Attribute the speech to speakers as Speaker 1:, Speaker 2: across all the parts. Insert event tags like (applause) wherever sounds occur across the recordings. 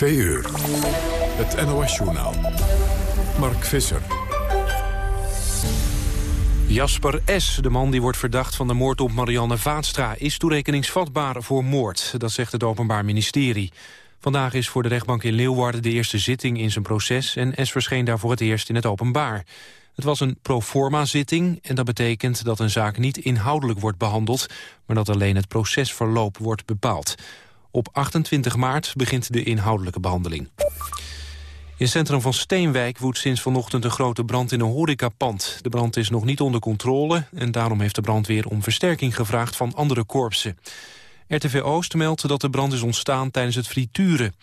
Speaker 1: Twee uur. Het NOS-journaal. Mark Visser.
Speaker 2: Jasper S., de man die wordt verdacht van de moord op Marianne Vaatstra... is toerekeningsvatbaar voor moord, dat zegt het Openbaar Ministerie. Vandaag is voor de rechtbank in Leeuwarden de eerste zitting in zijn proces... en S. verscheen daar voor het eerst in het openbaar. Het was een proforma-zitting en dat betekent dat een zaak niet inhoudelijk wordt behandeld... maar dat alleen het procesverloop wordt bepaald. Op 28 maart begint de inhoudelijke behandeling. In het centrum van Steenwijk woedt sinds vanochtend een grote brand in een horecapand. De brand is nog niet onder controle en daarom heeft de brandweer om versterking gevraagd van andere korpsen. RTV Oost meldt dat de brand is ontstaan tijdens het frituren.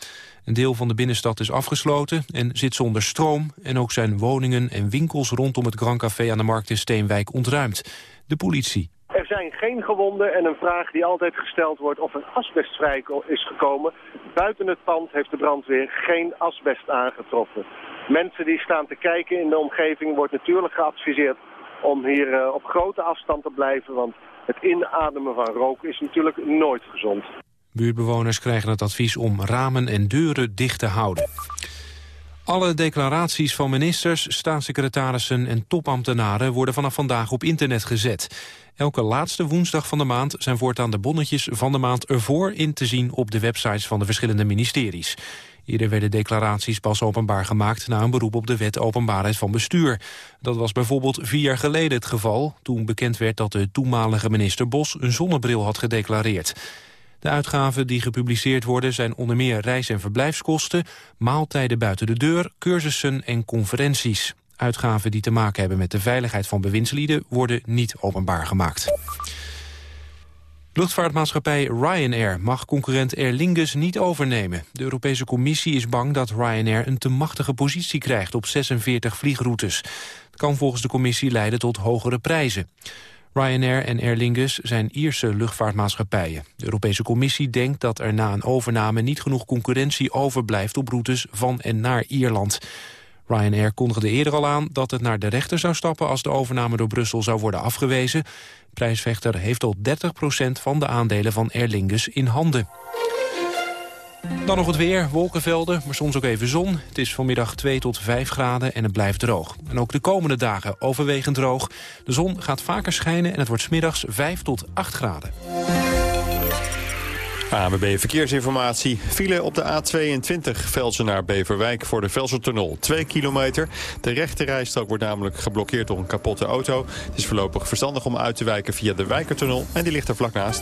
Speaker 2: Een deel van de binnenstad is afgesloten en zit zonder stroom... en ook zijn woningen en winkels rondom het Grand Café aan de Markt in Steenwijk ontruimd. De politie
Speaker 3: zijn geen gewonden en een vraag die altijd gesteld wordt of er asbest vrij is gekomen. Buiten het pand heeft de brandweer geen asbest aangetroffen. Mensen die staan te kijken in de omgeving wordt natuurlijk geadviseerd om hier uh, op grote afstand te blijven. Want het inademen van rook is natuurlijk nooit gezond.
Speaker 2: Buurtbewoners krijgen het advies om ramen en deuren dicht te houden. Alle declaraties van ministers, staatssecretarissen en topambtenaren worden vanaf vandaag op internet gezet. Elke laatste woensdag van de maand zijn voortaan de bonnetjes van de maand ervoor in te zien op de websites van de verschillende ministeries. Eerder werden declaraties pas openbaar gemaakt na een beroep op de wet openbaarheid van bestuur. Dat was bijvoorbeeld vier jaar geleden het geval, toen bekend werd dat de toenmalige minister Bos een zonnebril had gedeclareerd. De uitgaven die gepubliceerd worden zijn onder meer reis- en verblijfskosten, maaltijden buiten de deur, cursussen en conferenties. Uitgaven die te maken hebben met de veiligheid van bewindslieden worden niet openbaar gemaakt. Luchtvaartmaatschappij Ryanair mag concurrent Aer Lingus niet overnemen. De Europese Commissie is bang dat Ryanair een te machtige positie krijgt op 46 vliegroutes. Het kan volgens de Commissie leiden tot hogere prijzen. Ryanair en Aer Lingus zijn Ierse luchtvaartmaatschappijen. De Europese Commissie denkt dat er na een overname niet genoeg concurrentie overblijft op routes van en naar Ierland. Ryanair kondigde eerder al aan dat het naar de rechter zou stappen als de overname door Brussel zou worden afgewezen. Prijsvechter heeft tot 30% van de aandelen van Aer Lingus in handen. Dan nog het weer, wolkenvelden, maar soms ook even zon. Het is vanmiddag 2 tot 5 graden en het blijft droog. En ook de komende dagen overwegend droog. De zon gaat vaker schijnen en het wordt smiddags 5 tot 8 graden.
Speaker 4: ABB Verkeersinformatie. File op de A22 Velsen naar Beverwijk voor de Velsertunnel. 2 kilometer. De rechte rijstrook wordt namelijk geblokkeerd door een kapotte auto. Het is voorlopig verstandig om uit te wijken via de Wijkertunnel. En die ligt er vlak naast.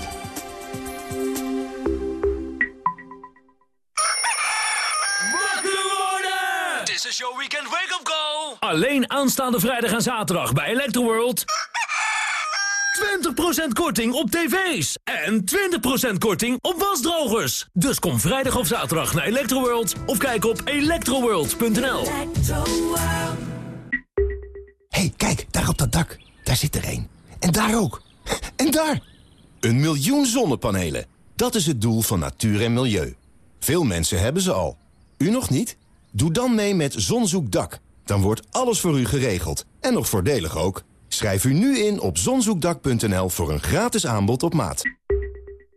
Speaker 5: Alleen aanstaande vrijdag en zaterdag bij Electroworld. 20% korting op tv's. En 20% korting op wasdrogers. Dus kom vrijdag of zaterdag naar Electroworld. Of kijk op electroworld.nl.
Speaker 6: hey, kijk, daar op dat dak. Daar zit er één. En daar ook. En daar! Een miljoen zonnepanelen. Dat is het doel van natuur en milieu. Veel mensen hebben ze al. U nog niet? Doe dan mee met Zonzoekdak. Dan wordt alles voor u geregeld. En nog voordelig ook. Schrijf u nu in op zonzoekdak.nl voor een gratis aanbod op maat.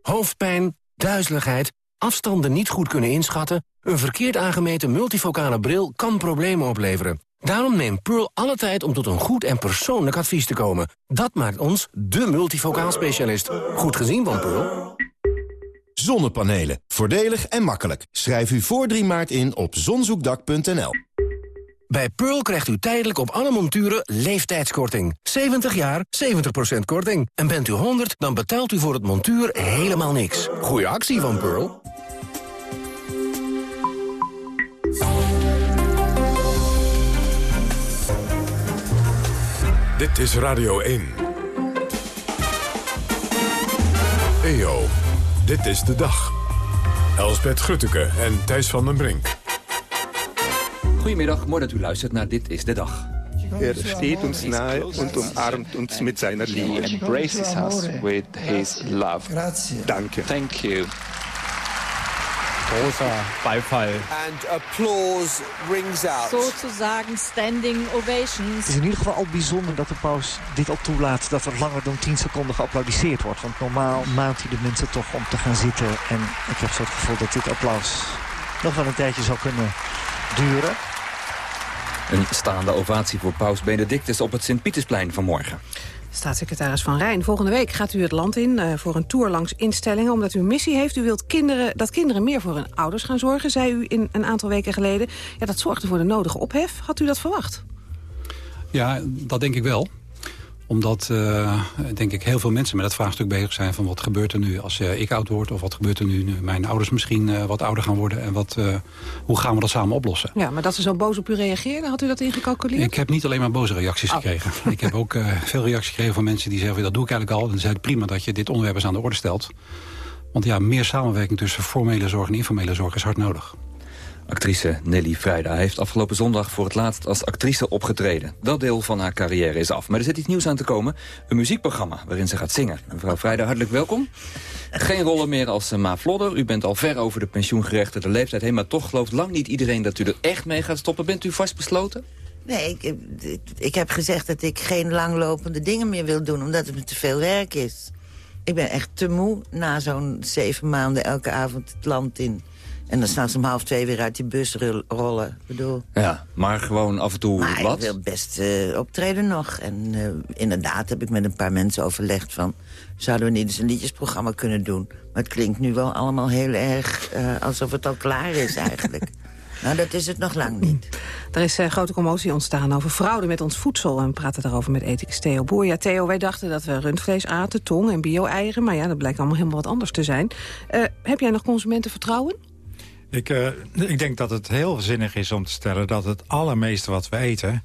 Speaker 7: Hoofdpijn, duizeligheid, afstanden niet goed kunnen inschatten... een verkeerd aangemeten multifocale bril kan problemen opleveren. Daarom neemt Pearl alle tijd om tot een goed en persoonlijk advies te komen. Dat maakt ons de multifocaal specialist. Goed gezien van Pearl.
Speaker 6: Zonnepanelen. Voordelig en makkelijk. Schrijf u voor 3 maart in op zonzoekdak.nl.
Speaker 7: Bij Pearl krijgt u tijdelijk op alle monturen leeftijdskorting. 70 jaar, 70% korting. En bent u 100, dan betaalt u voor het montuur helemaal niks. Goeie actie van Pearl.
Speaker 1: Dit is Radio 1. EO, dit is de dag. Elsbeth Grutteke en Thijs van den Brink.
Speaker 8: Goedemiddag, mooi dat u luistert naar Dit is de Dag.
Speaker 9: Er steht ons nahe und umarmt ons met zijn liefde.
Speaker 8: Embraces us with his love.
Speaker 9: Dank je.
Speaker 8: Thank you.
Speaker 10: Großer Beifall.
Speaker 11: And applause rings out.
Speaker 12: Sozusagen standing ovations.
Speaker 13: Het is in ieder geval al bijzonder dat de paus dit al toelaat... dat er langer dan 10 seconden geapplaudisseerd wordt. Want normaal maalt hij de mensen toch om te gaan zitten. En ik heb zo het gevoel dat dit applaus nog wel een tijdje zal kunnen duren.
Speaker 8: Een staande ovatie voor paus Benedictus op het Sint-Pietersplein vanmorgen.
Speaker 10: Staatssecretaris Van Rijn, volgende week gaat u het land in uh, voor een tour langs instellingen... omdat u een missie heeft. U wilt kinderen, dat kinderen meer voor hun ouders gaan zorgen, zei u in een aantal weken geleden. Ja, dat zorgde voor de nodige ophef. Had u dat verwacht?
Speaker 14: Ja, dat denk ik wel omdat, uh, denk ik, heel veel mensen met het vraagstuk bezig zijn... van wat gebeurt er nu als uh, ik oud word... of wat gebeurt er nu nu mijn ouders misschien uh, wat ouder gaan worden... en wat, hoe gaan we dat samen oplossen?
Speaker 10: Ja, maar dat ze zo boos op u reageerden, had u dat ingecalculeerd?
Speaker 14: Ik heb niet alleen maar boze reacties oh. gekregen. (laughs) ik heb ook veel reacties gekregen van mensen die zeggen... dat doe ik eigenlijk al. En zeiden prima dat je dit onderwerp eens aan de orde stelt. Want ja, meer samenwerking tussen formele zorg en informele zorg is hard nodig.
Speaker 8: Actrice Nelly Vrijda heeft afgelopen zondag voor het laatst als actrice opgetreden. Dat deel van haar carrière is af. Maar er zit iets nieuws aan te komen. Een muziekprogramma waarin ze gaat zingen. Mevrouw Vrijda, hartelijk welkom. Geen rollen meer als eh, Ma Vlodder. U bent al ver over de pensioengerechtigde leeftijd heen... maar toch gelooft lang niet iedereen dat u er echt mee gaat stoppen. Bent u vastbesloten?
Speaker 15: Nee, ik, ik heb gezegd dat ik geen langlopende dingen meer wil doen... omdat het me te veel werk is. Ik ben echt te moe na zo'n zeven maanden elke avond het land in en dan staan ze om half twee weer uit die bus rollen. Bedoel.
Speaker 8: Ja, maar gewoon af en toe
Speaker 15: maar
Speaker 8: wat?
Speaker 15: ik wil best uh, optreden nog. En uh, inderdaad heb ik met een paar mensen overlegd van... zouden we niet eens een liedjesprogramma kunnen doen? Maar het klinkt nu wel allemaal heel erg uh, alsof het al klaar is eigenlijk. (laughs) Nou, dat is het nog lang niet.
Speaker 10: Er is uh, grote commotie ontstaan over fraude met ons voedsel. En we praten daarover met ethicus Theo Boer. Ja, Theo, wij dachten dat we rundvlees aten, tong en bio-eieren. Maar ja, dat blijkt allemaal helemaal wat anders te zijn. Uh, heb jij nog consumentenvertrouwen?
Speaker 16: Ik, uh, ik denk dat het heel zinnig is om te stellen dat het allermeeste wat we eten...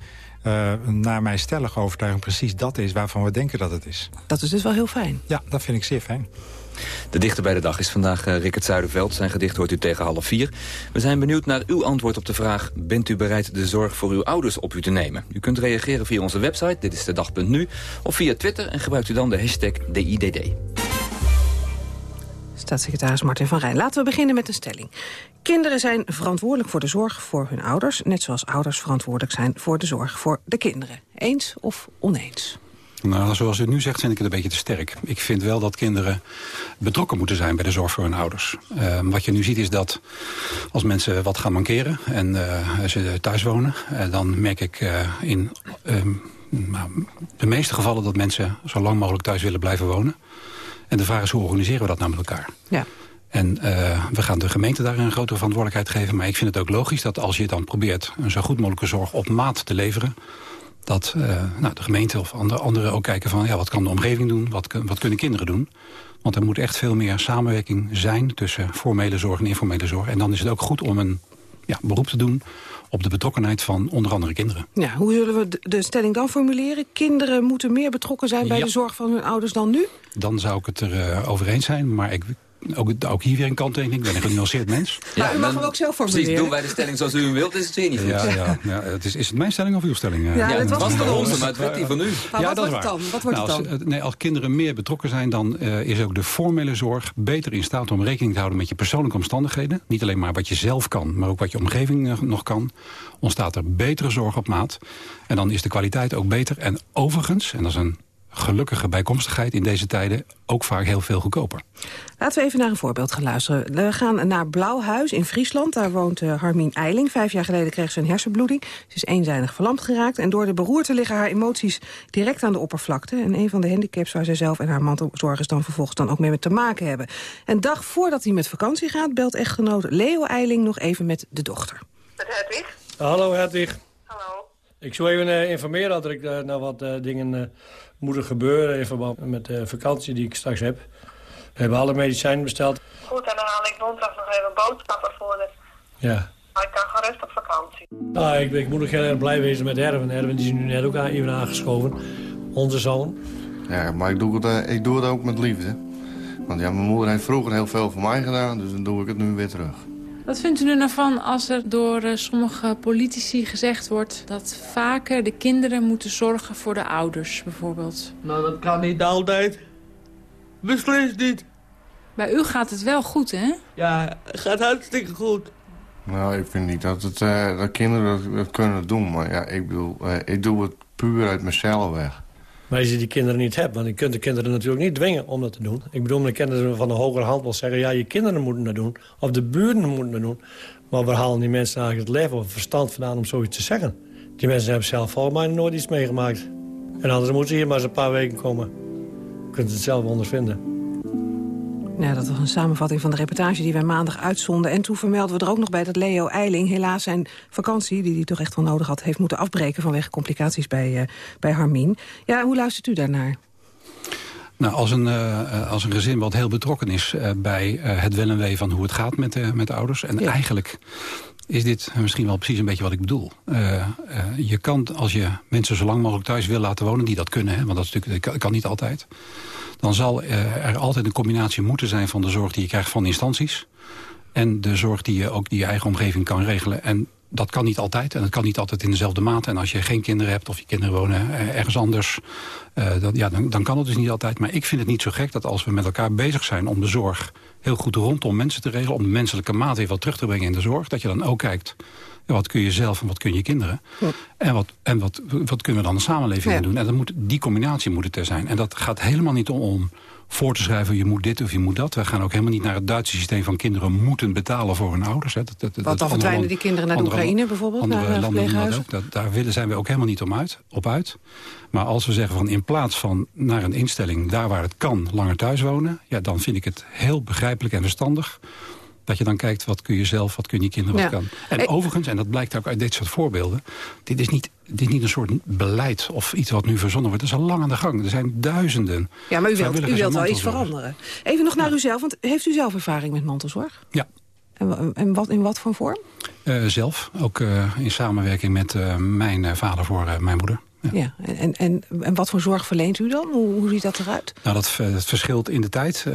Speaker 16: Uh, naar mijn stellige overtuiging precies dat is waarvan we denken dat het is.
Speaker 10: Dat is dus wel heel fijn.
Speaker 16: Ja, dat vind ik zeer fijn.
Speaker 8: De dichter bij de dag is vandaag uh, Rickert Zuiderveld. Zijn gedicht hoort u tegen half vier. We zijn benieuwd naar uw antwoord op de vraag... bent u bereid de zorg voor uw ouders op u te nemen? U kunt reageren via onze website, dit is de dag.nu... of via Twitter en gebruikt u dan de hashtag DIDD.
Speaker 10: Staatssecretaris Martin van Rijn. Laten we beginnen met een stelling. Kinderen zijn verantwoordelijk voor de zorg voor hun ouders... net zoals ouders verantwoordelijk zijn voor de zorg voor de kinderen. Eens of oneens?
Speaker 14: Nou, zoals u nu zegt, vind ik het een beetje te sterk. Ik vind wel dat kinderen betrokken moeten zijn bij de zorg voor hun ouders. Uh, wat je nu ziet is dat als mensen wat gaan mankeren en uh, ze thuis wonen... Uh, dan merk ik in nou, de meeste gevallen dat mensen zo lang mogelijk thuis willen blijven wonen. En de vraag is, hoe organiseren we dat nou met elkaar? Ja. En uh, we gaan de gemeente daar een grote verantwoordelijkheid geven. Maar ik vind het ook logisch dat als je dan probeert... een zo goed mogelijke zorg op maat te leveren... dat uh, nou, de gemeente of andere, anderen ook kijken van... ja, wat kan de omgeving doen, wat, wat kunnen kinderen doen... Want er moet echt veel meer samenwerking zijn tussen formele zorg en informele zorg. En dan is het ook goed om een ja, beroep te doen op de betrokkenheid van onder andere kinderen.
Speaker 10: Ja, hoe zullen we de stelling dan formuleren? Kinderen moeten meer betrokken zijn bij ja. de zorg van hun ouders dan nu?
Speaker 14: Dan zou ik het er uh, over eens zijn, maar ik ook, ook hier weer een kanttekening. Ik ben een genuanceerd mens.
Speaker 10: Ja, maar u mag hem ook zelf formuleren.
Speaker 8: Precies, doen wij de stelling zoals u hem wilt, is het weer niet goed.
Speaker 14: Ja, ja, ja, het is, is het mijn stelling of uw stelling?
Speaker 8: Ja, ja het was, was van onze, maar het werd die van u.
Speaker 10: Maar ja, wat wordt het dan? Wat wordt nou,
Speaker 14: het dan? Als, nee, als kinderen meer betrokken zijn, dan uh, is ook de formele zorg beter in staat om rekening te houden met je persoonlijke omstandigheden. Niet alleen maar wat je zelf kan, maar ook wat je omgeving uh, nog kan. Ontstaat er betere zorg op maat. En dan is de kwaliteit ook beter. En overigens, en dat is een gelukkige bijkomstigheid in deze tijden ook vaak heel veel goedkoper.
Speaker 10: Laten we even naar een voorbeeld gaan luisteren. We gaan naar Blauwhuis in Friesland. Daar woont uh, Harmien Eiling. Vijf jaar geleden kreeg ze een hersenbloeding. Ze is eenzijdig verlamd geraakt. En door de beroerte liggen haar emoties direct aan de oppervlakte. En een van de handicaps waar zij zelf en haar mantelzorgers dan vervolgens dan ook mee te maken hebben. Een dag voordat hij met vakantie gaat, belt echtgenoot Leo Eiling nog even met de dochter.
Speaker 17: Met Hedwig?
Speaker 18: Hallo Hedwig.
Speaker 17: Hallo.
Speaker 18: Ik zou even uh, informeren dat ik uh, nou wat dingen moet gebeuren in verband met de vakantie die ik straks heb. We hebben alle medicijnen besteld.
Speaker 17: Goed, en dan haal ik donderdag nog even boodschappen voor de...
Speaker 18: Ja.
Speaker 17: Maar ik kan gerust op vakantie.
Speaker 18: Nou, ik, ik moet nog heel erg blij wezen met Erwin. Erwin die is nu net ook even aangeschoven. Onze zoon.
Speaker 19: Ja, maar ik doe, het, uh, ik doe het ook met liefde. Want ja, mijn moeder heeft vroeger heel veel voor mij gedaan, dus dan doe ik het nu weer terug.
Speaker 20: Wat vindt u er nou van als er door uh, sommige politici gezegd wordt... dat vaker de kinderen moeten zorgen voor de ouders, bijvoorbeeld?
Speaker 21: Nou, dat kan niet altijd. Beslist niet.
Speaker 20: Bij u gaat het wel goed, hè?
Speaker 21: Ja, het gaat hartstikke goed.
Speaker 19: Nou, ik vind niet dat, het, uh, dat kinderen dat, dat, kunnen doen. Maar ja, ik bedoel, uh, ik doe het puur uit mezelf weg.
Speaker 18: Maar als je die kinderen niet hebt, want je kunt de kinderen natuurlijk niet dwingen om dat te doen. Ik bedoel, kennen ze van de hogere hand wel zeggen... ja, je kinderen moeten dat doen, of de buren moeten dat doen. Maar we halen die mensen eigenlijk het leven of het verstand vandaan om zoiets te zeggen. Die mensen hebben zelf volgens nooit iets meegemaakt. En anders moeten ze hier maar eens een paar weken komen. Je kunt het zelf ondervinden.
Speaker 10: Ja, dat was een samenvatting van de reportage die wij maandag uitzonden. En toen vermelden we er ook nog bij dat Leo Eiling... helaas zijn vakantie, die hij toch echt wel nodig had... heeft moeten afbreken vanwege complicaties bij, uh, bij Harmien. Ja, hoe luistert u daarnaar?
Speaker 14: Nou, als een, uh, als een gezin wat heel betrokken is uh, bij het wel en wee van hoe het gaat met, de, met de ouders. En ja. eigenlijk is dit misschien wel precies een beetje wat ik bedoel. je kan, als je mensen zo lang mogelijk thuis wil laten wonen, die dat kunnen, hè, want dat kan niet altijd dan zal eh, er altijd een combinatie moeten zijn van de zorg die je krijgt van instanties. En de zorg die je ook die je eigen omgeving kan regelen. En dat kan niet altijd. En dat kan niet altijd in dezelfde mate. En als je geen kinderen hebt of je kinderen wonen eh, ergens anders... Uh, dat, ja, dan, dan kan het dus niet altijd. Maar ik vind het niet zo gek dat als we met elkaar bezig zijn... om de zorg heel goed rondom mensen te regelen... om de menselijke maat even wat terug te brengen in de zorg... dat je dan ook kijkt wat kun je zelf en wat kun je kinderen? Ja. En, wat, en wat, wat kunnen we dan de samenleving ja. doen? En dan moet, die combinatie moet het er zijn. En dat gaat helemaal niet om, om voor te schrijven... je moet dit of je moet dat. We gaan ook helemaal niet naar het Duitse systeem van kinderen moeten betalen voor hun ouders. Hè. Dat, dat,
Speaker 10: Wat dan verdwijnen die kinderen naar de Oekraïne bijvoorbeeld?
Speaker 14: Andere naar landen dat ook. Dat, daar willen, zijn we ook helemaal niet om uit, op uit. Maar als we zeggen van in plaats van naar een instelling... daar waar het kan, langer thuis wonen... Ja, dan vind ik het heel begrijpelijk en verstandig dat je dan kijkt, wat kun je zelf, wat kun je kinderen, wat ja. kan. En overigens, en dat blijkt ook uit dit soort voorbeelden... dit is, niet, dit is niet een soort beleid of iets wat nu verzonnen wordt. Dat is al lang aan de gang. Er zijn duizenden
Speaker 10: Ja, maar u wilt, u wilt wel iets veranderen. Even nog naar ja. uzelf, want heeft u zelf ervaring met mantelzorg?
Speaker 14: Ja.
Speaker 10: En, en wat, in wat voor vorm?
Speaker 14: Uh, zelf, ook uh, in samenwerking met uh, mijn vader voor mijn moeder.
Speaker 10: Ja. ja. En, en, en wat voor zorg verleent u dan? Hoe, hoe ziet dat eruit?
Speaker 14: Nou, dat, dat verschilt in de tijd. Uh,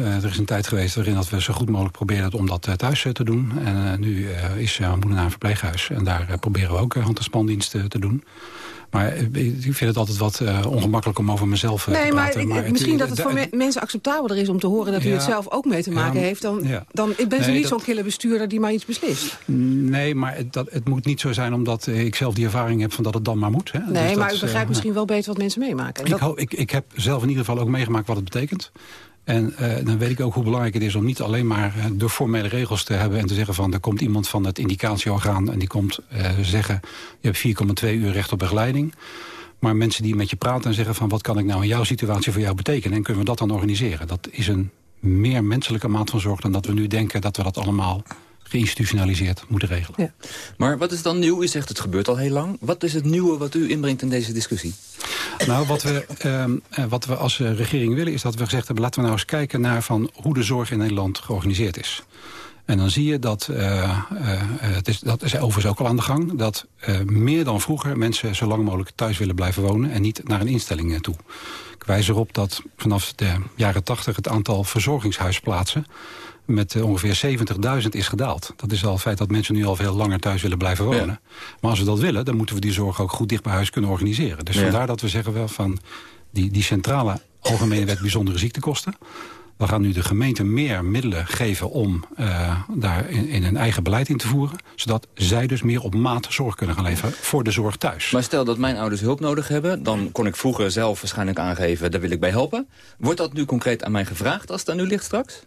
Speaker 14: uh, er is een tijd geweest waarin dat we zo goed mogelijk proberen om dat thuis te doen. En nu is mijn moeder naar een verpleeghuis. En daar proberen we ook hand- en spandiensten te doen. Maar ik vind het altijd wat uh, ongemakkelijk om over mezelf
Speaker 10: nee,
Speaker 14: te praten.
Speaker 10: Maar,
Speaker 14: maar
Speaker 10: misschien dat het voor me mensen acceptabeler is om te horen... dat u het zelf ook mee te maken ja, heeft. Dan, dan ik ben nee, niet zo'n kille bestuurder die maar iets beslist.
Speaker 14: Nee, maar het, dat, het moet niet zo zijn omdat ik zelf die ervaring heb... van dat het dan maar moet. Hè.
Speaker 10: Nee,
Speaker 14: dus
Speaker 10: maar u begrijpt uh, misschien wel beter wat mensen meemaken.
Speaker 14: Ik, dat... ik, ik heb zelf in ieder geval ook meegemaakt wat het betekent. En uh, dan weet ik ook hoe belangrijk het is om niet alleen maar uh, de formele regels te hebben... en te zeggen van er komt iemand van het indicatieorgaan... en die komt uh, zeggen je hebt 4,2 uur recht op begeleiding... Maar mensen die met je praten en zeggen van... wat kan ik nou in jouw situatie voor jou betekenen? En kunnen we dat dan organiseren? Dat is een meer menselijke maat van zorg... dan dat we nu denken dat we dat allemaal geïnstitutionaliseerd moeten regelen.
Speaker 8: Ja. Maar wat is dan nieuw? U zegt het gebeurt al heel lang. Wat is het nieuwe wat u inbrengt in deze discussie?
Speaker 14: Nou, wat we, uh, wat we als regering willen is dat we gezegd hebben... laten we nou eens kijken naar van hoe de zorg in Nederland georganiseerd is. En dan zie je dat, uh, uh, het is, dat is overigens ook al aan de gang... dat uh, meer dan vroeger mensen zo lang mogelijk thuis willen blijven wonen... en niet naar een instelling toe. Ik wijs erop dat vanaf de jaren 80 het aantal verzorgingshuisplaatsen... met ongeveer 70.000 is gedaald. Dat is al het feit dat mensen nu al veel langer thuis willen blijven wonen. Ja. Maar als we dat willen, dan moeten we die zorg ook goed dicht bij huis kunnen organiseren. Dus ja. vandaar dat we zeggen wel van die, die centrale algemene wet bijzondere ziektekosten... We gaan nu de gemeente meer middelen geven om uh, daar in, in, een eigen beleid in te voeren. Zodat zij dus meer op maat zorg kunnen gaan leveren voor de zorg thuis.
Speaker 8: Maar stel dat mijn ouders hulp nodig hebben. Dan kon ik vroeger zelf waarschijnlijk aangeven, daar wil ik bij helpen. Wordt dat nu concreet aan mij gevraagd als het aan u ligt straks?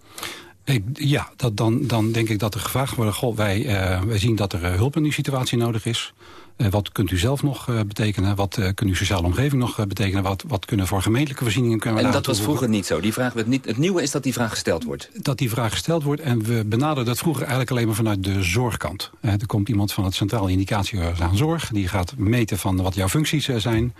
Speaker 14: Ja, dat, dan, dan denk ik dat er gevraagd wordt... Goh, wij, uh, wij zien dat er uh, hulp in die situatie nodig is. Uh, wat kunt u zelf nog betekenen? Wat kunt uw sociale omgeving nog betekenen? Wat, wat kunnen voor gemeentelijke voorzieningen kunnen we
Speaker 8: En dat was vroeger niet zo? Die vraag werd niet, het nieuwe is dat die vraag gesteld wordt?
Speaker 14: Dat die vraag gesteld wordt. En we benaderen dat vroeger eigenlijk alleen maar vanuit de zorgkant. er komt iemand van het Centraal Indicatieorgaan Zorg. Die gaat meten van wat jouw functies zijn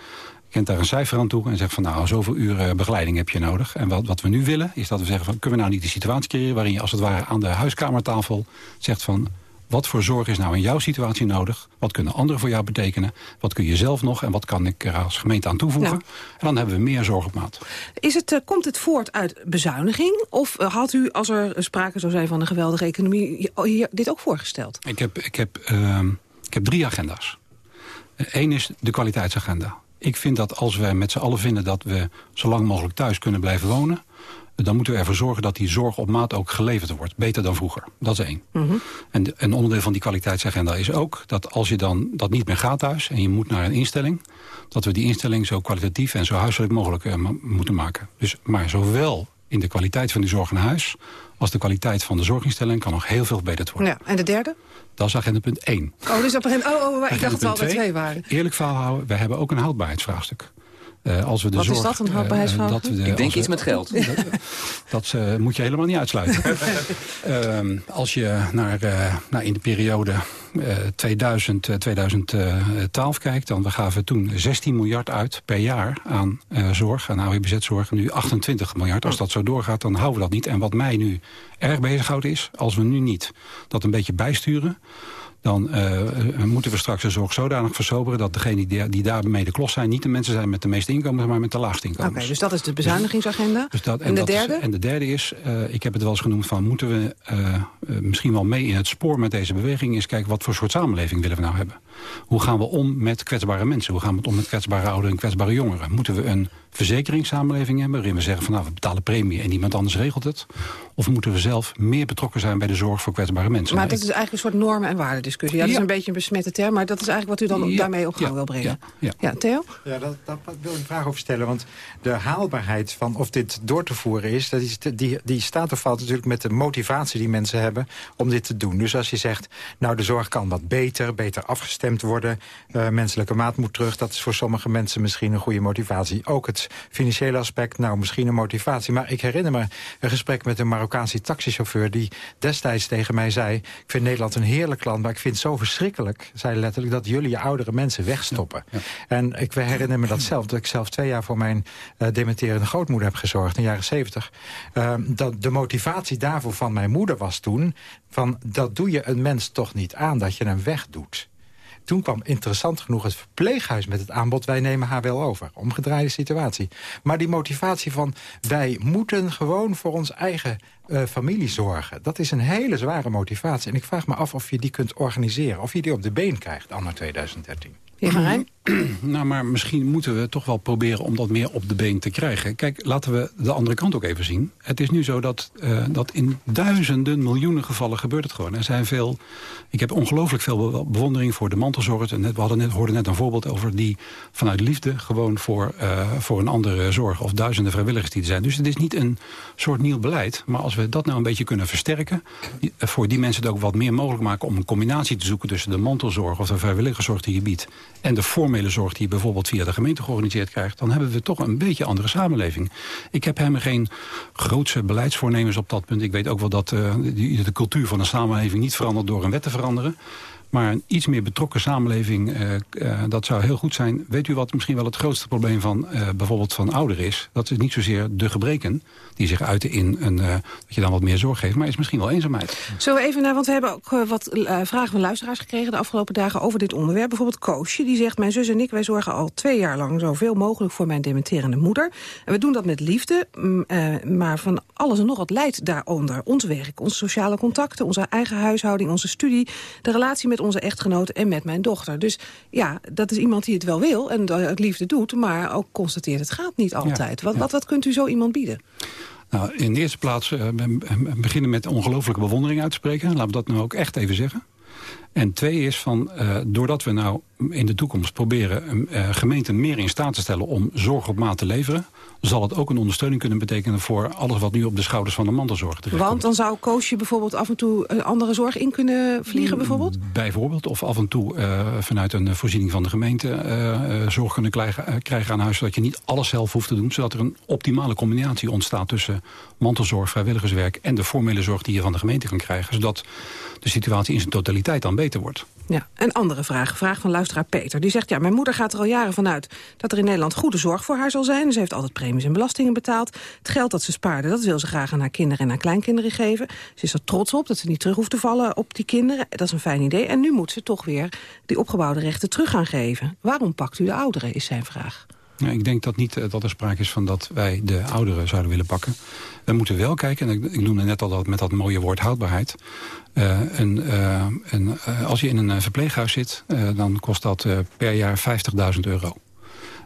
Speaker 14: kent daar een cijfer aan toe en zegt van nou, zoveel uren begeleiding heb je nodig. En wat, wat we nu willen, is dat we zeggen van kunnen we nou niet de situatie creëren waarin je als het ware aan de huiskamertafel zegt van wat voor zorg is nou in jouw situatie nodig? Wat kunnen anderen voor jou betekenen? Wat kun je zelf nog en wat kan ik er als gemeente aan toevoegen? Nou. En dan hebben we meer zorg op maat.
Speaker 10: Is het, uh, komt het voort uit bezuiniging? Of uh, had u, als er sprake zou zijn van een geweldige economie, hier, dit ook voorgesteld?
Speaker 14: Ik heb, ik heb, uh, ik heb drie agenda's. Eén is de kwaliteitsagenda. Ik vind dat als wij met z'n allen vinden dat we zo lang mogelijk thuis kunnen blijven wonen dan moeten we ervoor zorgen dat die zorg op maat ook geleverd wordt. Beter dan vroeger. Dat is één.
Speaker 10: Mhm.
Speaker 14: En de- een onderdeel van die kwaliteitsagenda is ook... dat als je dan dat niet meer gaat thuis en je moet naar een instelling... dat we die instelling zo kwalitatief en zo huiselijk mogelijk eh, mo- moeten maken. Dus, maar zowel in de kwaliteit van die zorg in huis... als de kwaliteit van de zorginstelling kan nog heel veel verbeterd worden.
Speaker 10: Ja, en de derde?
Speaker 14: Dat is agenda punt 1.
Speaker 10: Oh, dus dat begint... Oh, oh, maar ik dacht dat altijd
Speaker 14: twee,
Speaker 10: twee waren.
Speaker 14: Eerlijk verhaal houden, we hebben ook een houdbaarheidsvraagstuk. Eh, als we de
Speaker 10: Wat is dat, een
Speaker 14: eh, dat we de-
Speaker 8: Ik denk
Speaker 14: we-
Speaker 8: iets met geld. (laughs)
Speaker 14: Dat, dat eh, moet je helemaal niet uitsluiten. (laughs) Ehm, als je naar, eh, naar in de periode eh, 2000, eh, 2012 kijkt... dan we gaven toen 16 miljard uit per jaar aan eh, zorg, aan AWBZ-zorg. Nu 28 miljard. Als dat zo doorgaat, dan houden we dat niet. En wat mij nu erg bezighoudt is, als we nu niet dat een beetje bijsturen dan eh, eh, moeten we straks de zorg zodanig versoberen... dat degenen die, die daarmee de klos zijn... niet de mensen zijn met de meeste inkomens, maar met de laagste
Speaker 10: Oké,
Speaker 14: inkomens.
Speaker 10: dus dat is de bezuinigingsagenda.
Speaker 14: Dus dat,
Speaker 10: en de
Speaker 14: dat is-
Speaker 10: derde?
Speaker 14: en de derde is, eh, ik heb het wel eens genoemd van... moeten we eh, eh, misschien wel mee in het spoor met deze beweging... is kijken wat voor soort samenleving willen we nou hebben. Hoe gaan we om met kwetsbare mensen? Hoe gaan we om met kwetsbare ouderen en kwetsbare jongeren? Moeten we een verzekeringssamenleving hebben... waarin we zeggen van nou, we betalen premie en iemand anders regelt het? Of moeten we zelf meer betrokken zijn bij de zorg voor kwetsbare mensen?
Speaker 10: Maar
Speaker 14: Nou,
Speaker 10: dat is eigenlijk een soort normen- en waardediscussie. Ja, dat is een beetje een besmette term, maar dat is eigenlijk wat u dan
Speaker 14: Ja,
Speaker 10: daarmee op gang
Speaker 14: ja,
Speaker 10: wil brengen.
Speaker 14: ja, ja.
Speaker 10: Theo?
Speaker 16: Ja, dat, dat wil ik een vraag over stellen. Want de haalbaarheid van of dit door te voeren is... Dat is die, die staat of valt natuurlijk met de motivatie die mensen hebben om dit te doen. Dus als je zegt, nou de zorg kan wat beter, beter afgestemd worden... eh, menselijke maat moet terug, dat is voor sommige mensen misschien een goede motivatie. Ook het financiële aspect, nou misschien een motivatie. Maar ik herinner me een gesprek met een Marokkaanse taxichauffeur... die destijds tegen mij zei, ik vind Nederland een heerlijk land... maar ik vind het zo verschrikkelijk, zei letterlijk... dat jullie je oudere mensen wegstoppen. En ik herinner me dat zelf, dat ik zelf twee jaar voor mijn eh, dementerende grootmoeder heb gezorgd in de jaren zeventig. dat de motivatie daarvoor van mijn moeder was toen... van dat doe je een mens toch niet aan, dat je hem wegdoet. Toen kwam interessant genoeg het verpleeghuis met het aanbod... wij nemen haar wel over. Omgedraaide situatie. Maar die motivatie van wij moeten gewoon voor ons eigen eh, familie zorgen... dat is een hele zware motivatie. En ik vraag me af of je die kunt organiseren. Of je die op de been krijgt, anno 2013.
Speaker 10: Rijn? (clears throat)
Speaker 14: Nou, maar misschien moeten we toch wel proberen om dat meer op de been te krijgen. Kijk, laten we de andere kant ook even zien. Het is nu zo dat, eh, dat in duizenden, miljoenen gevallen gebeurt het gewoon. Er zijn veel, ik heb ongelooflijk veel be- bewondering voor de mantelzorgers. En we hadden net, hoorden net een voorbeeld over die vanuit liefde... gewoon voor, eh, voor een andere zorg of duizenden vrijwilligers die er zijn. Dus het is niet een soort nieuw beleid. Maar als we dat nou een beetje kunnen versterken... eh, voor die mensen het ook wat meer mogelijk maken om een combinatie te zoeken... tussen de mantelzorg of de vrijwilligerszorg die je biedt... en de formele zorg die je bijvoorbeeld via de gemeente georganiseerd krijgt... dan hebben we toch een beetje andere samenleving. Ik heb helemaal geen grootse beleidsvoornemens op dat punt. Ik weet ook wel dat eh, die- de cultuur van een samenleving niet verandert door een wet te veranderen. Maar een iets meer betrokken samenleving, eh, eh, dat zou heel goed zijn. Weet u wat misschien wel het grootste probleem van eh, bijvoorbeeld van ouderen is? Dat is niet zozeer de gebreken die zich uiten in een, dat je dan wat meer zorg geeft... maar is misschien wel eenzaamheid.
Speaker 10: Zullen we even naar, want we hebben ook wat vragen van luisteraars gekregen de afgelopen dagen over dit onderwerp. Bijvoorbeeld Koosje, die zegt, mijn zus en ik, wij zorgen al twee jaar lang zoveel mogelijk voor mijn dementerende moeder. En we doen dat met liefde, mm, maar van alles en nog wat leidt daaronder. Ons werk, onze sociale contacten, onze eigen huishouding, onze studie, de relatie met onze echtgenoten en met mijn dochter. Dus ja, dat is iemand die het wel wil en het liefde doet, maar ook constateert het gaat niet altijd. wat,
Speaker 14: ja.
Speaker 10: wat, wat kunt u zo iemand bieden?
Speaker 14: Nou, in de eerste plaats be- beginnen met ongelooflijke bewondering uit te spreken. Laten we dat nou ook echt even zeggen. En twee is van, eh, doordat we nou in de toekomst proberen eh, gemeenten meer in staat te stellen om zorg op maat te leveren, zal het ook een ondersteuning kunnen betekenen voor alles wat nu op de schouders van de mantelzorg terechtkomt.
Speaker 10: Want dan zou Koosje bijvoorbeeld af en toe een andere zorg in kunnen vliegen bijvoorbeeld?
Speaker 14: Bijvoorbeeld, of af en toe eh, vanuit een voorziening van de gemeente eh, eh, zorg kunnen krijgen, eh, krijgen aan huis, zodat je niet alles zelf hoeft te doen, zodat er een optimale combinatie ontstaat tussen mantelzorg, vrijwilligerswerk en de formele zorg die je van de gemeente kan krijgen, zodat de situatie in zijn totaliteit dan beter wordt.
Speaker 10: Ja, een andere vraag. Vraag van Die zegt, ja, mijn moeder gaat er al jaren vanuit dat er in Nederland goede zorg voor haar zal zijn. Ze heeft altijd premies en belastingen betaald. Het geld dat ze spaarde, dat wil ze graag aan haar kinderen en haar kleinkinderen geven. Ze is er trots op dat ze niet terug hoeft te vallen op die kinderen. Dat is een fijn idee. En nu moet ze toch weer die opgebouwde rechten terug gaan geven. Waarom pakt u de ouderen, is zijn vraag.
Speaker 14: Ja, ik denk dat niet eh, dat er sprake is van dat wij de ouderen zouden willen pakken. We moeten wel kijken, en ik, noemde net al dat met dat mooie woord houdbaarheid. Eh, en, eh, en, als je in een verpleeghuis zit, dan kost dat per jaar 50.000 euro.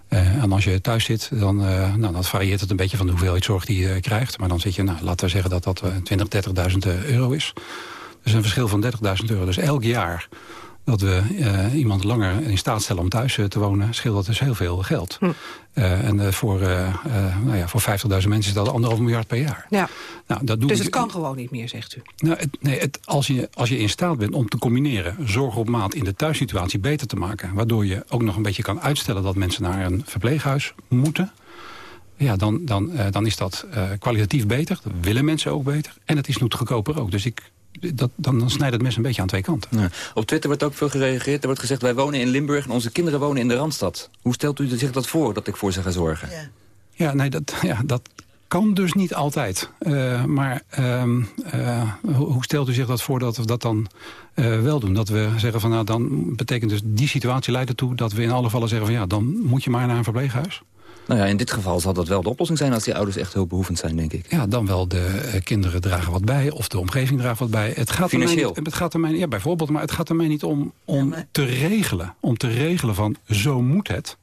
Speaker 14: En als je thuis zit, dan, nou, dat varieert het een beetje van de hoeveelheid zorg die je krijgt. Maar dan zit je, nou, laten we zeggen dat dat 20, 30.000 euro is. Dus een verschil van 30.000 euro. Dus elk jaar dat we uh, iemand langer in staat stellen om thuis uh, te wonen... scheelt dat dus heel veel geld. Hm. Uh, en voor, nou ja, voor 50.000 mensen is dat anderhalf miljard per jaar.
Speaker 10: Ja.
Speaker 14: Nou, dat doe
Speaker 10: dus het kan gewoon niet meer, zegt u?
Speaker 14: Nou, het, nee, het, als, je, als je in staat bent om te combineren... zorg op maat in de thuissituatie beter te maken... waardoor je ook nog een beetje kan uitstellen... dat mensen naar een verpleeghuis moeten... Ja, dan, dan, dan is dat kwalitatief beter. Dat willen mensen ook beter. En het is nu goedkoper ook. Dus ik dat, dan, dan snijdt het mes een beetje aan twee kanten.
Speaker 8: Ja. Op Twitter wordt ook veel gereageerd. Er wordt gezegd, wij wonen in Limburg en onze kinderen wonen in de Randstad. Hoe stelt u zich dat voor, dat ik voor ze ga zorgen?
Speaker 14: Ja, ja nee, dat, (laughs) ja, dat kan dus niet altijd. Uh, maar uh, uh, hoe stelt u zich dat voor dat we dat dan uh, wel doen? Dat we zeggen van, nou, dan betekent dus die situatie leidt ertoe... dat we in alle gevallen zeggen van, ja, dan moet je maar naar een verpleeghuis?
Speaker 8: Nou ja, in dit geval zal dat wel de oplossing zijn als die ouders echt hulpbehoevend zijn, denk ik.
Speaker 14: Ja, dan wel de uh, kinderen dragen wat bij of de omgeving draagt wat bij. Het gaat
Speaker 8: Financieel?
Speaker 14: Er mij niet, het gaat er mij, ja, bijvoorbeeld, maar het gaat er mij niet om, om ja, maar... te regelen. Om te regelen van zo moet het.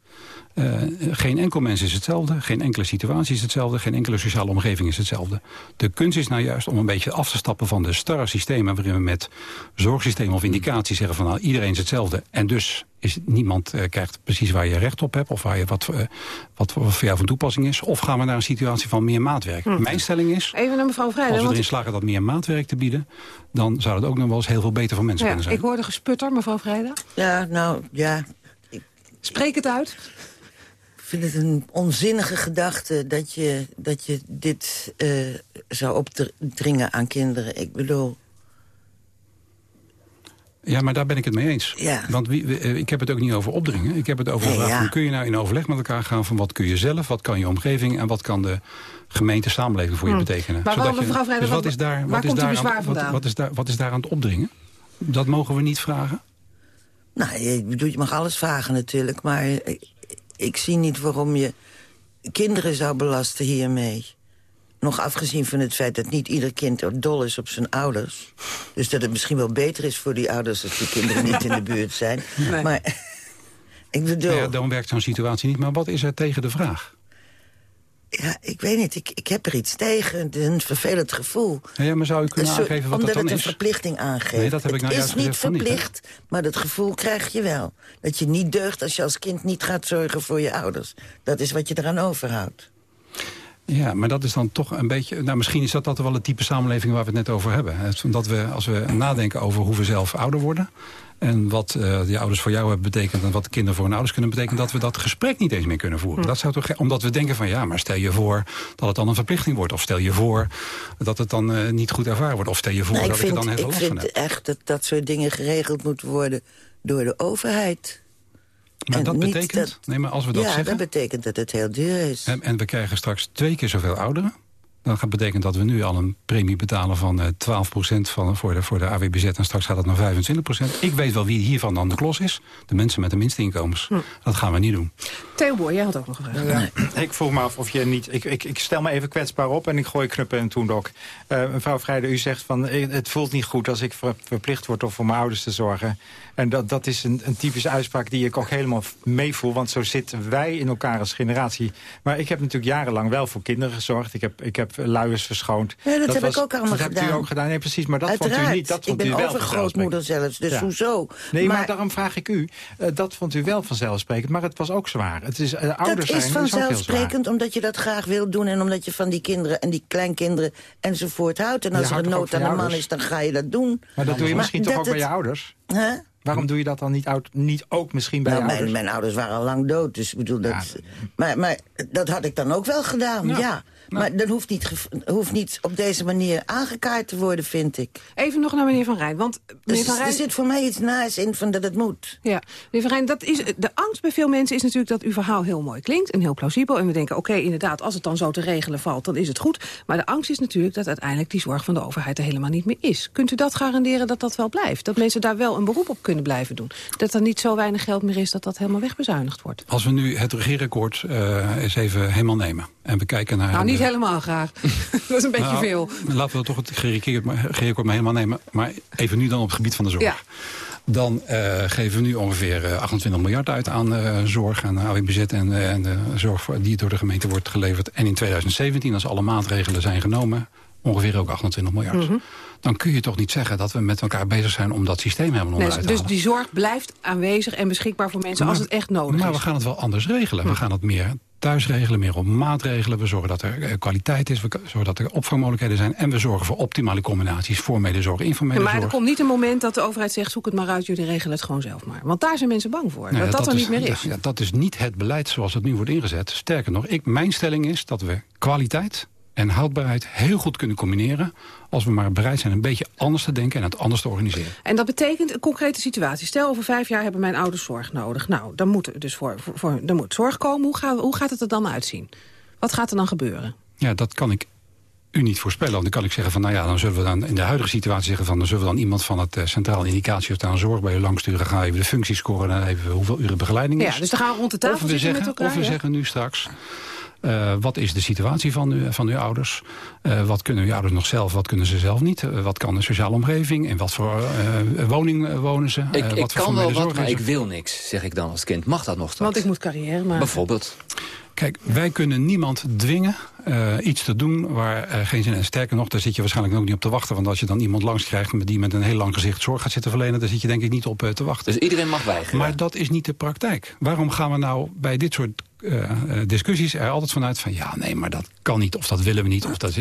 Speaker 14: Uh, geen enkel mens is hetzelfde, geen enkele situatie is hetzelfde... geen enkele sociale omgeving is hetzelfde. De kunst is nou juist om een beetje af te stappen van de starre systemen... waarin we met zorgsystemen of indicaties zeggen van... nou, iedereen is hetzelfde en dus is niemand uh, krijgt precies waar je recht op hebt... of waar je wat, uh, wat, wat voor jou van toepassing is. Of gaan we naar een situatie van meer maatwerk?
Speaker 10: Hm.
Speaker 14: Mijn stelling is,
Speaker 10: Even naar mevrouw Vrijden,
Speaker 14: als we
Speaker 10: want
Speaker 14: erin slagen dat meer maatwerk te bieden... dan zou het ook nog wel eens heel veel beter voor mensen
Speaker 10: ja,
Speaker 14: kunnen zijn.
Speaker 10: Ik hoorde gesputter, mevrouw Vrijden.
Speaker 15: Ja, nou, ja...
Speaker 10: Spreek het uit.
Speaker 15: Ik vind het een onzinnige gedachte dat je, dat je dit uh, zou opdringen aan kinderen. Ik bedoel...
Speaker 14: Ja, maar daar ben ik het mee eens.
Speaker 15: Ja.
Speaker 14: Want wie, we, ik heb het ook niet over opdringen. Ik heb het over de vraag, ja. kun je nou in overleg met elkaar gaan... van wat kun je zelf, wat kan je omgeving... en wat kan de gemeente samenleving voor je
Speaker 10: hm.
Speaker 14: betekenen.
Speaker 10: Maar
Speaker 14: Zodat
Speaker 10: mevrouw Vrijdag,
Speaker 14: dus wat is daar,
Speaker 10: waar
Speaker 14: wat
Speaker 10: komt
Speaker 14: is daar
Speaker 10: bezwaar
Speaker 14: aan,
Speaker 10: vandaan?
Speaker 14: Wat, wat, is daar, wat is daar aan het opdringen? Dat mogen we niet vragen?
Speaker 15: Nou, je, bedoel, je mag alles vragen natuurlijk, maar... Ik, zie niet waarom je kinderen zou belasten hiermee. Nog afgezien van het feit dat niet ieder kind dol is op zijn ouders. Dus dat het misschien wel beter is voor die ouders... als die kinderen niet in de buurt zijn. Nee. Maar (laughs) ik bedoel...
Speaker 14: Ja, dan werkt zo'n situatie niet. Maar wat is er tegen de vraag?
Speaker 15: Ja, ik weet niet. Ik, ik heb er iets tegen. Het is een vervelend gevoel.
Speaker 14: Ja, maar zou u kunnen aangeven wat
Speaker 15: omdat
Speaker 14: dat dan
Speaker 15: het
Speaker 14: is?
Speaker 15: een verplichting aangeeft.
Speaker 14: Nee, dat heb ik nou
Speaker 15: het
Speaker 14: juist
Speaker 15: is niet, verplicht, maar dat gevoel krijg je wel. Dat je niet deugt als je als kind niet gaat zorgen voor je ouders. Dat is wat je eraan overhoudt.
Speaker 14: Ja, maar dat is dan toch een beetje... Nou, misschien is dat, dat wel het type samenleving waar we het net over hebben. Dat we, als we nadenken over hoe we zelf ouder worden... en wat uh, die ouders voor jou hebben betekend... en wat de kinderen voor hun ouders kunnen betekenen... dat we dat gesprek niet eens meer kunnen voeren. Dat zou toch, omdat we denken van ja, maar stel je voor dat het dan een verplichting wordt. Of stel je voor dat het dan uh, niet goed ervaren wordt. Of stel je voor
Speaker 15: nou,
Speaker 14: dat
Speaker 15: ik, vind,
Speaker 14: ik er dan heel
Speaker 15: Ik
Speaker 14: last van
Speaker 15: vind
Speaker 14: heb.
Speaker 15: echt dat dat soort dingen geregeld moeten worden door de overheid.
Speaker 14: Maar
Speaker 15: en
Speaker 14: dat betekent,
Speaker 15: dat,
Speaker 14: nee, maar als we dat
Speaker 15: ja,
Speaker 14: zeggen...
Speaker 15: dat betekent dat het heel duur is.
Speaker 14: En, en we krijgen straks twee keer zoveel ouderen. Dan gaat betekent dat we nu al een premie betalen van uh, 12% van, voor, de, voor de AWBZ... en straks gaat het naar 25%. Ik weet wel wie hiervan dan de klos is. De mensen met de minste inkomens. Hm. Dat gaan we niet doen.
Speaker 10: Theo Boer, jij had ook nog een vraag.
Speaker 16: Ja, ik vroeg me af of je niet... Ik, ik, ik stel me even kwetsbaar op en ik gooi knuppen en toendok. Uh, mevrouw Vrijde, u zegt van... het voelt niet goed als ik ver, verplicht word om voor mijn ouders te zorgen. En dat, dat is een, een typische uitspraak die ik ook helemaal meevoel. Want zo zitten wij in elkaar als generatie. Maar ik heb natuurlijk jarenlang wel voor kinderen gezorgd. Ik heb, ik heb luiers verschoond.
Speaker 15: Dat,
Speaker 16: dat
Speaker 15: heb
Speaker 16: was,
Speaker 15: ik ook allemaal gedaan.
Speaker 16: Dat hebt u ook gedaan. Nee, precies. Maar dat
Speaker 15: Uiteraard.
Speaker 16: vond u niet. Dat vond
Speaker 15: ik ben
Speaker 16: u wel
Speaker 15: overgrootmoeder zelfs, dus
Speaker 16: ja.
Speaker 15: hoezo?
Speaker 16: Nee, maar, maar, daarom vraag ik u. Uh, dat vond u wel vanzelfsprekend, maar het was ook zwaar. Het is, uh, ouders
Speaker 15: dat is
Speaker 16: zijn,
Speaker 15: vanzelfsprekend omdat je dat graag wil doen... en omdat je van die kinderen en die kleinkinderen enzovoort houdt. En als
Speaker 16: je
Speaker 15: er een nood aan een man is, dan ga je dat doen.
Speaker 16: Maar dat doe je misschien toch ook bij je ouders?
Speaker 15: Huh?
Speaker 16: Waarom doe je dat dan niet, oud, niet ook misschien bij
Speaker 15: nou, mijn,
Speaker 16: ouders?
Speaker 15: Mijn ouders waren al lang dood, dus ik bedoel dat... Maar, maar dat had ik dan ook wel gedaan, ja. ja. Nou. Maar dat hoeft niet, hoeft niet op deze manier aangekaart te worden, vind ik.
Speaker 10: Even nog naar meneer Van Rijn. Want meneer
Speaker 15: dus,
Speaker 10: Van Rijn...
Speaker 15: Er zit voor mij iets naast in van dat het moet.
Speaker 10: Ja, meneer Van Rijn, dat is, de angst bij veel mensen is natuurlijk dat uw verhaal heel mooi klinkt... en heel plausibel. En we denken, oké, okay, inderdaad, als het dan zo te regelen valt, dan is het goed. Maar de angst is natuurlijk dat uiteindelijk die zorg van de overheid er helemaal niet meer is. Kunt u dat garanderen dat dat wel blijft? Dat mensen daar wel een beroep op kunnen blijven doen? Dat er niet zo weinig geld meer is dat dat helemaal wegbezuinigd wordt?
Speaker 14: Als we nu het regeerakkoord uh, eens even helemaal nemen... en we kijken naar...
Speaker 10: Nou, niet de... helemaal graag. (laughs) dat is een beetje
Speaker 14: nou,
Speaker 10: veel.
Speaker 14: Laten we toch het regeerakkoord maar helemaal nemen. Maar even nu dan op het gebied van de zorg.
Speaker 10: Ja.
Speaker 14: Dan uh, geven we nu ongeveer uh, 28 miljard uit aan uh, zorg en AWBZ en, en de zorg die door de gemeente wordt geleverd. En in 2017, als alle maatregelen zijn genomen, ongeveer ook 28 miljard. Mm -hmm. Dan kun je toch niet zeggen dat we met elkaar bezig zijn om dat systeem helemaal
Speaker 10: nee,
Speaker 14: onderuit
Speaker 10: Dus
Speaker 14: te
Speaker 10: die zorg blijft aanwezig en beschikbaar voor mensen
Speaker 14: maar,
Speaker 10: als het echt nodig
Speaker 14: maar
Speaker 10: is.
Speaker 14: Maar we gaan het wel anders regelen. We gaan het meer thuis regelen, meer op maat regelen. We zorgen dat er kwaliteit is, we zorgen dat er opvangmogelijkheden zijn... en we zorgen voor optimale combinaties, formele zorg, informele
Speaker 10: ja, maar
Speaker 14: zorg.
Speaker 10: er komt niet een moment dat de overheid zegt... zoek het maar uit, jullie regelen het gewoon zelf maar. Want daar zijn mensen bang voor,
Speaker 14: Nee,
Speaker 10: dat dat, er
Speaker 14: is,
Speaker 10: niet meer is.
Speaker 14: Ja, dat is niet het beleid zoals het nu wordt ingezet. Sterker nog, ik, mijn stelling is dat we kwaliteit en houdbaarheid heel goed kunnen combineren... als we maar bereid zijn een beetje anders te denken en het anders te organiseren.
Speaker 10: En dat betekent een concrete situatie. Stel, over vijf jaar hebben mijn ouders zorg nodig. Nou, dan moet er dus voor, voor, er moet zorg komen. Hoe, gaan, hoe gaat het er dan uitzien? Wat gaat er dan gebeuren?
Speaker 14: Ja, dat kan ik u niet voorspellen. Want dan kan ik zeggen van, nou ja, dan zullen we dan in de huidige situatie zeggen van... dan zullen we dan iemand van het uh, Centraal Indicatie aan zorg bij u langsturen... gaan even de functies scoren en dan even hoeveel uren begeleiding is.
Speaker 10: Ja, dus dan gaan we rond de tafel
Speaker 14: of we zeggen,
Speaker 10: met elkaar.
Speaker 14: Of we
Speaker 10: ja?
Speaker 14: zeggen nu straks... Uh, wat is de situatie van, u, van uw ouders? Uh, wat kunnen uw ouders nog zelf, wat kunnen ze zelf niet? Uh, wat kan de sociale omgeving? In wat voor woning wonen ze?
Speaker 8: Ik,
Speaker 14: wat
Speaker 8: ik
Speaker 14: voor
Speaker 8: kan wel wat, maar ik wil niks, zeg ik dan als kind. Mag dat nog straks?
Speaker 10: Want ik moet carrière maken.
Speaker 8: Bijvoorbeeld.
Speaker 14: Kijk, wij kunnen niemand dwingen uh, iets te doen waar uh, geen zin in. Sterker nog, daar zit je waarschijnlijk ook niet op te wachten. Want als je dan iemand langs krijgt die met een heel lang gezicht zorg gaat zitten verlenen... daar zit je denk ik niet op uh, te wachten.
Speaker 8: Dus iedereen mag weigeren?
Speaker 14: Maar dat is niet de praktijk. Waarom gaan we nou bij dit soort uh, discussies er altijd vanuit van... ja, nee, maar dat kan niet, of dat willen we niet. Of dat,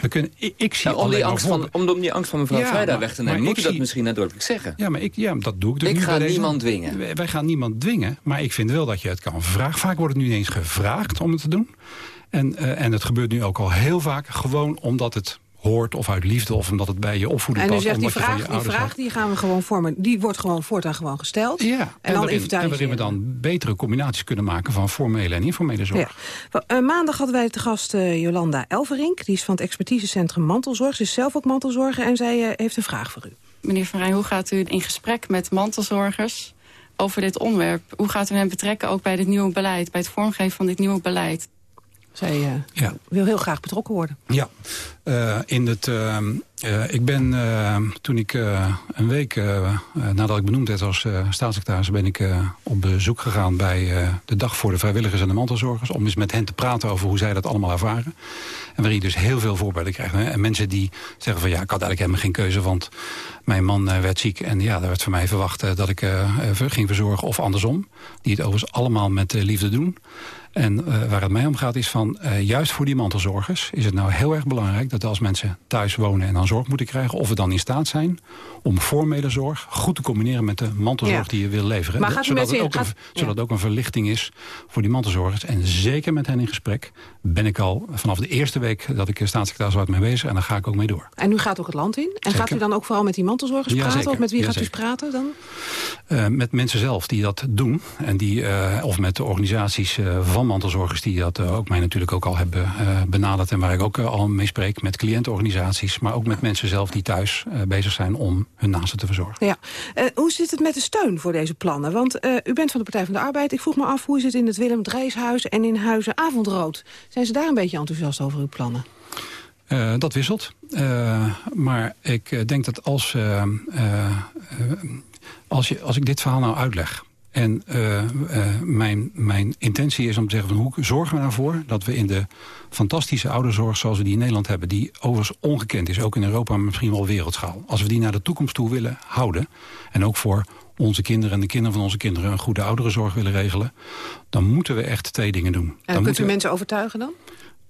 Speaker 14: we kunnen, ik, ik zie
Speaker 8: nou, om, die angst van, om, om die angst van mevrouw
Speaker 14: Ja,
Speaker 8: Vrijda
Speaker 14: maar-
Speaker 8: weg te nemen... moet je dat
Speaker 14: zie-
Speaker 8: misschien nadrukkelijk zeggen.
Speaker 14: Ja, maar ik, ja, dat doe ik dus
Speaker 8: Ik
Speaker 14: nu
Speaker 8: ga
Speaker 14: deze-
Speaker 8: niemand dwingen.
Speaker 14: Wij, wij gaan niemand dwingen, maar ik vind wel dat je het kan vragen. Vaak wordt het nu niet eens gevraagd om het te doen. En, eh, en het gebeurt nu ook al heel vaak gewoon omdat het hoort... of uit liefde of omdat het bij je opvoeding
Speaker 10: En u
Speaker 14: past.
Speaker 10: zegt, die vraag, die vraag die gaan we gewoon vormen. Die wordt gewoon voortaan gewoon gesteld.
Speaker 14: Ja,
Speaker 10: en,
Speaker 14: en,
Speaker 10: dan
Speaker 14: waarin, en waarin we dan betere combinaties kunnen maken... van formele en informele zorg.
Speaker 10: Ja. Eh, maandag hadden wij te gast eh, Jolanda Elverink. Die is van het expertisecentrum Mantelzorg. Ze is zelf ook mantelzorger en zij eh, heeft een vraag voor u.
Speaker 22: Meneer Van Rijn, hoe gaat u in gesprek met mantelzorgers over dit onderwerp? Hoe gaat u hen betrekken ook bij dit nieuwe beleid, bij het vormgeven van dit nieuwe beleid?
Speaker 10: Zij eh,
Speaker 14: Ja.
Speaker 10: wil heel graag betrokken worden.
Speaker 14: Ja, eh, in het, eh, ik ben toen ik een week nadat ik benoemd werd als staatssecretaris... ben ik op bezoek gegaan bij de dag voor de vrijwilligers en de mantelzorgers... om eens met hen te praten over hoe zij dat allemaal ervaren. En waarin je dus heel veel voorbeelden krijgt. Hè. En mensen die zeggen van ja, ik had eigenlijk helemaal geen keuze... want mijn man werd ziek en ja, daar werd van mij verwacht dat ik ging verzorgen of andersom. Die het overigens allemaal met liefde doen. En eh, waar het mij om gaat is van, eh, juist voor die mantelzorgers... is het nou heel erg belangrijk dat als mensen thuis wonen en dan zorg moeten krijgen... of we dan in staat zijn om formele zorg goed te combineren... met de mantelzorg
Speaker 10: Ja.
Speaker 14: die je wil leveren.
Speaker 10: Maar gaat
Speaker 14: zodat, het ook een, zodat
Speaker 10: ja.
Speaker 14: ook een verlichting is voor die mantelzorgers. En zeker met hen in gesprek ben ik al vanaf de eerste week... dat ik eh, staatssecretaris was mee bezig en daar ga ik ook mee door.
Speaker 10: En u gaat ook het land in. En
Speaker 14: Zeker.
Speaker 10: gaat u dan ook vooral met die mantelzorgers
Speaker 14: Ja,
Speaker 10: praten?
Speaker 14: zeker.
Speaker 10: Of met wie
Speaker 14: Ja,
Speaker 10: gaat u praten dan?
Speaker 14: Eh, met mensen zelf die dat doen. En die, eh, of met de organisaties van mantelzorgers die dat ook mij natuurlijk ook al hebben benaderd. En waar ik ook al mee spreek met cliëntenorganisaties. Maar ook met mensen zelf die thuis bezig zijn om hun naasten te verzorgen.
Speaker 10: Ja. Hoe zit het met de steun voor deze plannen? Want u bent van de Partij van de Arbeid. Ik vroeg me af, hoe is het in het Willem Dreeshuis en in Huizen Avondrood? Zijn ze daar een beetje enthousiast over uw plannen?
Speaker 14: Eh, dat wisselt. Eh, maar ik eh, denk dat als, als, je, als ik dit verhaal nou uitleg... en mijn, mijn intentie is om te zeggen... Van hoe zorgen we ervoor dat we in de fantastische ouderzorg... zoals we die in Nederland hebben... die overigens ongekend is, ook in Europa, maar misschien wel wereldschaal... als we die naar de toekomst toe willen houden... en ook voor onze kinderen en de kinderen van onze kinderen... een goede ouderenzorg willen regelen... dan moeten we echt twee dingen doen.
Speaker 10: En
Speaker 14: Dan
Speaker 10: kunt u
Speaker 14: we-
Speaker 10: mensen overtuigen dan?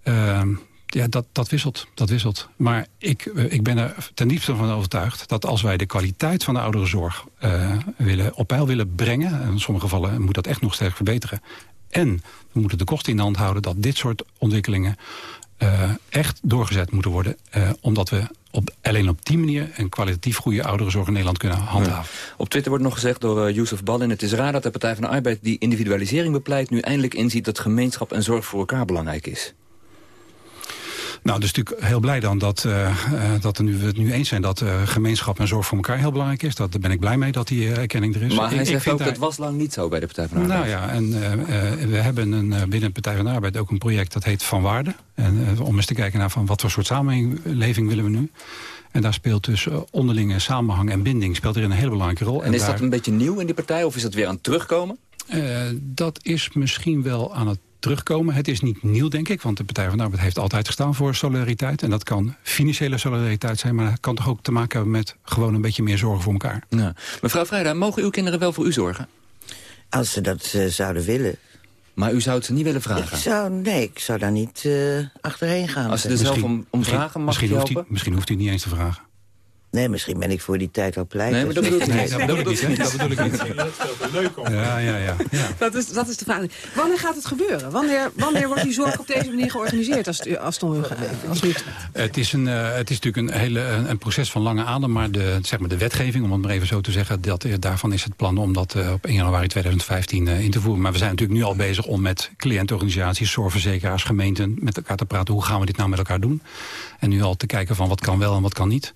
Speaker 14: Ehm, ja, dat, dat wisselt. Dat wisselt. Maar ik, eh, ik ben er ten diepste van overtuigd dat als wij de kwaliteit van de ouderenzorg eh, willen, op peil willen brengen, en in sommige gevallen moet dat echt nog sterk verbeteren, en we moeten de kosten in de hand houden dat dit soort ontwikkelingen eh, echt doorgezet moeten worden, eh, omdat we op, alleen op die manier een kwalitatief goede ouderenzorg in Nederland kunnen handhaven.
Speaker 8: Op Twitter wordt nog gezegd door uh, Youssef Ballin... het is raar dat de Partij van de Arbeid die individualisering bepleit... nu eindelijk inziet dat gemeenschap en zorg voor elkaar belangrijk is.
Speaker 14: Nou, dus natuurlijk heel blij dan dat, eh, eh, dat er nu, we het nu eens zijn... dat eh, gemeenschap en zorg voor elkaar heel belangrijk is. Dat, daar ben ik blij mee dat die erkenning er is.
Speaker 8: maar
Speaker 14: Ik-
Speaker 8: hij
Speaker 14: ik
Speaker 8: zegt
Speaker 14: vind
Speaker 8: ook,
Speaker 14: daar-
Speaker 8: dat was lang niet zo bij de Partij van de
Speaker 14: Nou
Speaker 8: Arbeid.
Speaker 14: ja, en we hebben een, binnen de Partij van de Arbeid ook een project dat heet Van Waarde. En, om eens te kijken naar van wat voor soort samenleving willen we nu. En daar speelt dus onderlinge samenhang en binding speelt er een hele belangrijke rol.
Speaker 8: En is
Speaker 14: daar-
Speaker 8: dat een beetje nieuw in die partij of is dat weer aan het terugkomen?
Speaker 14: Dat is misschien wel aan het terugkomen. Het is niet nieuw, denk ik, want de Partij van de Arbeid heeft altijd gestaan voor solidariteit. En dat kan financiële solidariteit zijn, maar dat kan toch ook te maken hebben met gewoon een beetje meer zorgen voor elkaar.
Speaker 8: Ja. Mevrouw Vrijda, mogen uw kinderen wel voor u zorgen?
Speaker 15: Als ze dat eh, zouden willen.
Speaker 8: Maar u zou het ze niet willen vragen?
Speaker 15: Ik zou, nee, ik zou daar niet eh, achterheen gaan.
Speaker 8: Als ze er zelf om, om vragen, mag
Speaker 14: misschien, hoeft misschien hoeft hij niet eens te vragen.
Speaker 15: Nee, misschien ben ik voor die tijd al pleit.
Speaker 8: Nee, maar dat bedoel ik
Speaker 14: Nee,
Speaker 8: niet.
Speaker 14: dat bedoel ik niet. Dat bedoel ik niet. Ja, ja, ja.
Speaker 10: Dat is, dat is de vraag. Wanneer gaat het gebeuren? Wanneer, wanneer wordt die zorg op deze manier georganiseerd als als om gaat? Als u het-
Speaker 14: is, een, eh, het is natuurlijk een, hele, een, een proces van lange adem, maar de, zeg maar de wetgeving, om het maar even zo te zeggen, dat, eh, daarvan is het plan om dat eh, op 1 januari 2015 eh, in te voeren. Maar we zijn natuurlijk nu al bezig om met cliëntorganisaties, zorgverzekeraars, gemeenten met elkaar te praten. Hoe gaan we dit nou met elkaar doen? En nu al te kijken van wat kan wel en wat kan niet.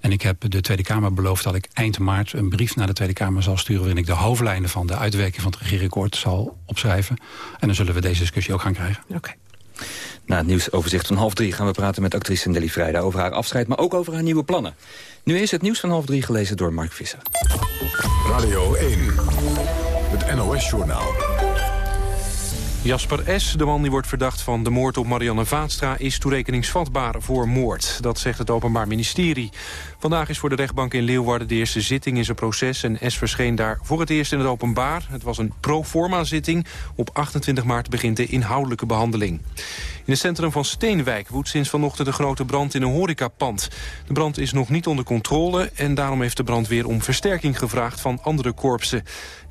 Speaker 14: En ik heb de Tweede Kamer beloofd dat ik eind maart een brief naar de Tweede Kamer zal sturen... waarin ik de hoofdlijnen van de uitwerking van het regeerakkoord zal opschrijven. En dan zullen we deze discussie ook gaan krijgen.
Speaker 10: Oké.
Speaker 8: Na het nieuwsoverzicht van half drie gaan we praten met actrice Nelly Vrijda... over haar afscheid, maar ook over haar nieuwe plannen. Nu is het nieuws van half drie gelezen door Mark Visser.
Speaker 23: Radio 1, het NOS-journaal.
Speaker 2: Jasper S., de man die wordt verdacht van de moord op Marianne Vaatstra... is toerekeningsvatbaar voor moord. Dat zegt het Openbaar Ministerie. Vandaag is voor de rechtbank in Leeuwarden de eerste zitting in zijn proces... en S. verscheen daar voor het eerst in het openbaar. Het was een pro forma zitting. Op 28 maart begint de inhoudelijke behandeling. In het centrum van Steenwijk woedt sinds vanochtend een grote brand in een horecapand. De brand is nog niet onder controle en daarom heeft de brandweer om versterking gevraagd van andere korpsen.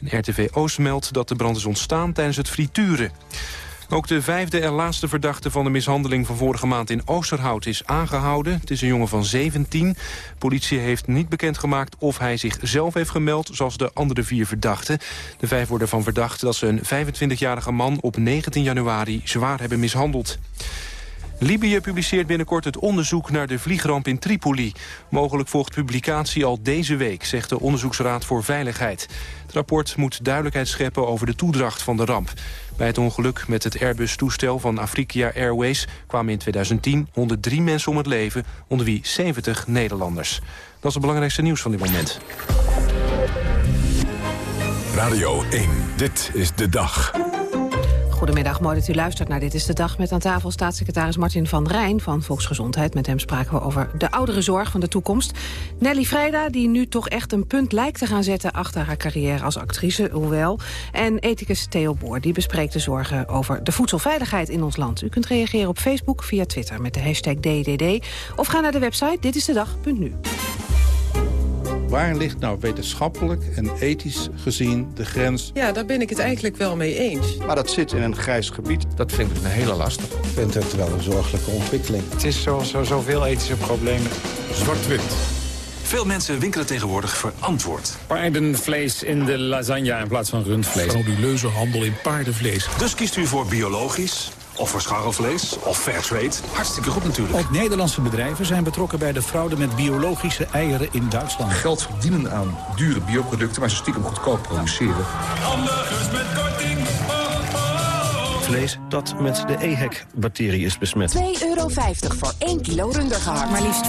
Speaker 2: RTV Oost meldt dat de brand is ontstaan tijdens het frituren. Ook de vijfde en laatste verdachte van de mishandeling van vorige maand in Oosterhout is aangehouden. Het is een jongen van 17. Politie heeft niet bekendgemaakt of hij zich zelf heeft gemeld, zoals de andere vier verdachten. De vijf worden van verdacht dat ze een 25-jarige man op 19 januari zwaar hebben mishandeld. Libië publiceert binnenkort het onderzoek naar de vliegramp in Tripoli. Mogelijk volgt publicatie al deze week, zegt de Onderzoeksraad voor Veiligheid. Het rapport moet duidelijkheid scheppen over de toedracht van de ramp. Bij het ongeluk met het Airbus-toestel van Afrika Airways... kwamen in 2010 103 mensen om het leven, onder wie 70 Nederlanders. Dat is het belangrijkste nieuws van dit moment.
Speaker 23: Radio 1, dit is de dag.
Speaker 10: Goedemiddag, mooi dat u luistert naar Dit is de Dag. Met aan tafel staatssecretaris Martin van Rijn van Volksgezondheid. Met hem spraken we over de ouderenzorg van de toekomst. Nelly Vrijda, die nu toch echt een punt lijkt te gaan zetten... achter haar carrière als actrice, hoewel. En ethicus Theo Boer, die bespreekt de zorgen over de voedselveiligheid in ons land. U kunt reageren op Facebook via Twitter met de hashtag DDD. Of ga naar de website ditistedag.nu.
Speaker 24: Waar ligt nou wetenschappelijk en ethisch gezien de grens?
Speaker 25: Ja, daar ben ik het eigenlijk wel mee eens.
Speaker 24: Maar dat zit in een grijs gebied.
Speaker 25: Dat vind ik een hele lastig.
Speaker 24: Ik vind het wel een zorgelijke ontwikkeling.
Speaker 16: Het is zo, zo, zoveel ethische problemen.
Speaker 23: Zwart-wit.
Speaker 26: Veel mensen winkelen tegenwoordig verantwoord.
Speaker 27: Paardenvlees in de lasagne in plaats van rundvlees.
Speaker 26: Frauduleuze handel in paardenvlees. Dus kiest u voor biologisch, of voor scharrelvlees, of fairtrade. Hartstikke goed natuurlijk.
Speaker 27: Ook Nederlandse bedrijven zijn betrokken bij de fraude met biologische eieren in Duitsland.
Speaker 26: Geld verdienen aan dure bioproducten, maar ze stiekem goedkoop produceren.
Speaker 27: Vlees dat met de EHEC-bacterie is besmet.
Speaker 28: 2,50 euro voor 1 kilo rundergehakt. Maar liefst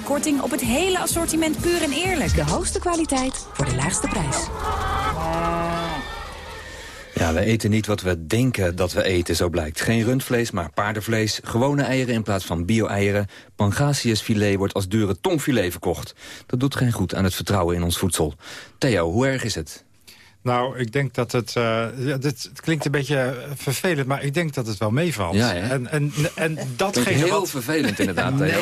Speaker 28: 25% korting op het hele assortiment puur en eerlijk. De hoogste kwaliteit voor de laagste prijs.
Speaker 8: Ja, we eten niet wat we denken dat we eten, zo blijkt. Geen rundvlees, maar paardenvlees, gewone eieren in plaats van bio-eieren. Pangasiusfilet wordt als dure tongfilet verkocht. Dat doet geen goed aan het vertrouwen in ons voedsel. Theo, hoe erg is het?
Speaker 16: Nou, ik denk dat het... eh, dit, het klinkt een beetje vervelend, maar ik denk dat het wel meevalt.
Speaker 8: Ja?
Speaker 16: En, en, en (laughs) datgene
Speaker 8: Klinkt heel
Speaker 16: wat...
Speaker 8: vervelend inderdaad.
Speaker 16: Nee,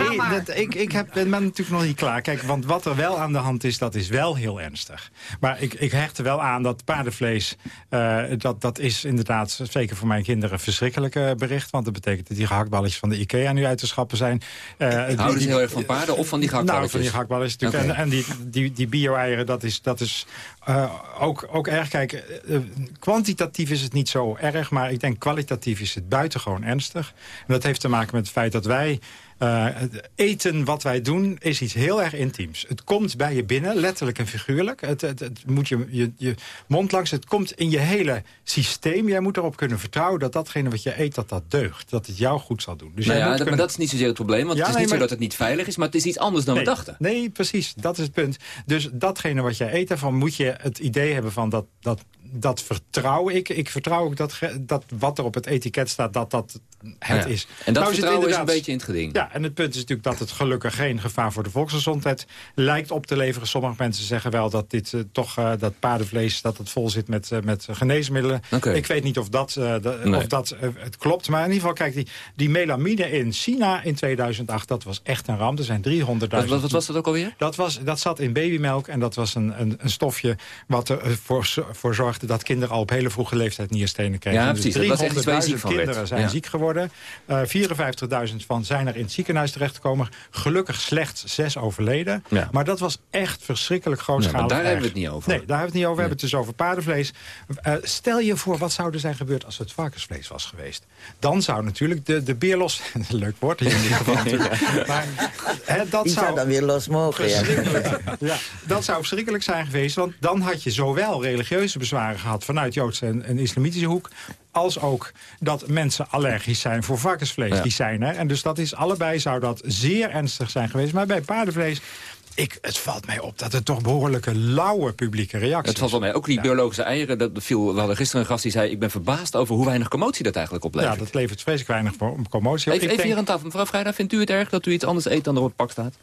Speaker 16: dat, ik, ik heb, ben natuurlijk nog niet klaar. Kijk, want wat er wel aan de hand is, dat is wel heel ernstig. Maar ik, ik hecht er wel aan dat paardenvlees... eh, dat, dat is inderdaad, zeker voor mijn kinderen, een verschrikkelijk eh, bericht. Want dat betekent dat die gehaktballetjes van de IKEA nu uit te schappen zijn. Eh, die-
Speaker 8: Houden ze
Speaker 16: die-
Speaker 8: heel erg van paarden of van die
Speaker 16: Nou,
Speaker 8: gehaktballetjes?
Speaker 16: van die gehaktballetjes natuurlijk. En, en die, die, die bio-eieren, dat is, dat is eh, ook, ook erg. Kijk, eh, kwantitatief is het niet zo erg, maar ik denk kwalitatief is het buitengewoon ernstig. En dat heeft te maken met het feit dat wij het eten wat wij doen is iets heel erg intiems. Het komt bij je binnen, letterlijk en figuurlijk. Het, het, het moet je, je, je mond langs. Het komt in je hele systeem. Jij moet erop kunnen vertrouwen dat datgene wat je eet, dat dat deugt. Dat het jou goed zal doen.
Speaker 8: Dus nou ja, dat, maar dat is niet zozeer het probleem. Want
Speaker 16: Ja,
Speaker 8: het is
Speaker 16: nee,
Speaker 8: niet zo dat het niet veilig is, maar het is iets anders dan
Speaker 16: nee,
Speaker 8: we dachten.
Speaker 16: Nee, precies. Dat is het punt. Dus datgene wat jij eet, daarvan moet je het idee hebben van dat... dat dat vertrouw ik. Ik vertrouw ook dat, dat wat er op het etiket staat, dat dat het
Speaker 8: Ja.
Speaker 16: is.
Speaker 8: En dat
Speaker 16: Nou het
Speaker 8: vertrouwen is een beetje in het geding.
Speaker 16: Ja, en het punt is natuurlijk dat het gelukkig geen gevaar voor de volksgezondheid lijkt op te leveren. Sommige mensen zeggen wel dat dit eh, toch, eh, dat paardenvlees, dat het vol zit met, eh, met geneesmiddelen. Ik weet niet of dat, de-
Speaker 8: Nee.
Speaker 16: of dat het klopt. Maar in ieder geval, kijk, die, die melamine in China in 2008, dat was echt een ramp. Er zijn 300.000...
Speaker 8: Wat, was dat ook alweer?
Speaker 16: Dat, was, dat zat in babymelk en dat was een, een, een stofje wat ervoor voor zorgde dat kinderen al op hele vroege leeftijd nierstenen kregen.
Speaker 8: Ja,
Speaker 16: Dus
Speaker 8: precies. Ziek
Speaker 16: 300.000
Speaker 8: van werd.
Speaker 16: kinderen zijn
Speaker 8: Ja.
Speaker 16: ziek geworden. Eh 54.000 van zijn er in het ziekenhuis terechtgekomen. Gelukkig slechts zes overleden.
Speaker 8: Ja.
Speaker 16: Maar dat was echt verschrikkelijk grootschalig.
Speaker 8: Ja, maar daar
Speaker 16: erg.
Speaker 8: hebben we het niet over.
Speaker 16: Nee, daar hebben we het niet over. We hebben het dus over paardenvlees. Eh, stel je voor, wat zou er zijn gebeurd als het varkensvlees was geweest? Dan zou natuurlijk de, de beerlos... (laughs) Leuk woord hier in dit geval (laughs) natuurlijk. Maar, hè, dat
Speaker 15: Die zou dan weer los mogen. (laughs) Ja,
Speaker 16: dat zou verschrikkelijk zijn geweest. Want dan had je zowel religieuze bezwaren gehad... vanuit Joodse en, en islamitische hoek... als ook dat mensen allergisch zijn voor varkensvlees.
Speaker 8: Ja.
Speaker 16: Die zijn er. En dus dat is allebei zou dat zeer ernstig zijn geweest. Maar bij paardenvlees... Ik, het valt mij op dat het toch behoorlijke lauwe publieke reactie
Speaker 8: Het valt wel mee. Ook die biologische eieren. Dat viel, we hadden gisteren een gast die zei... ik ben verbaasd over hoe weinig commotie dat eigenlijk
Speaker 16: Ja,
Speaker 8: oplevert.
Speaker 16: dat levert vreselijk weinig commotie op.
Speaker 8: Even, even
Speaker 16: denk-
Speaker 8: hier aan tafel. Mevrouw Vrijda, vindt u het erg dat u iets anders eet dan er op het pak staat?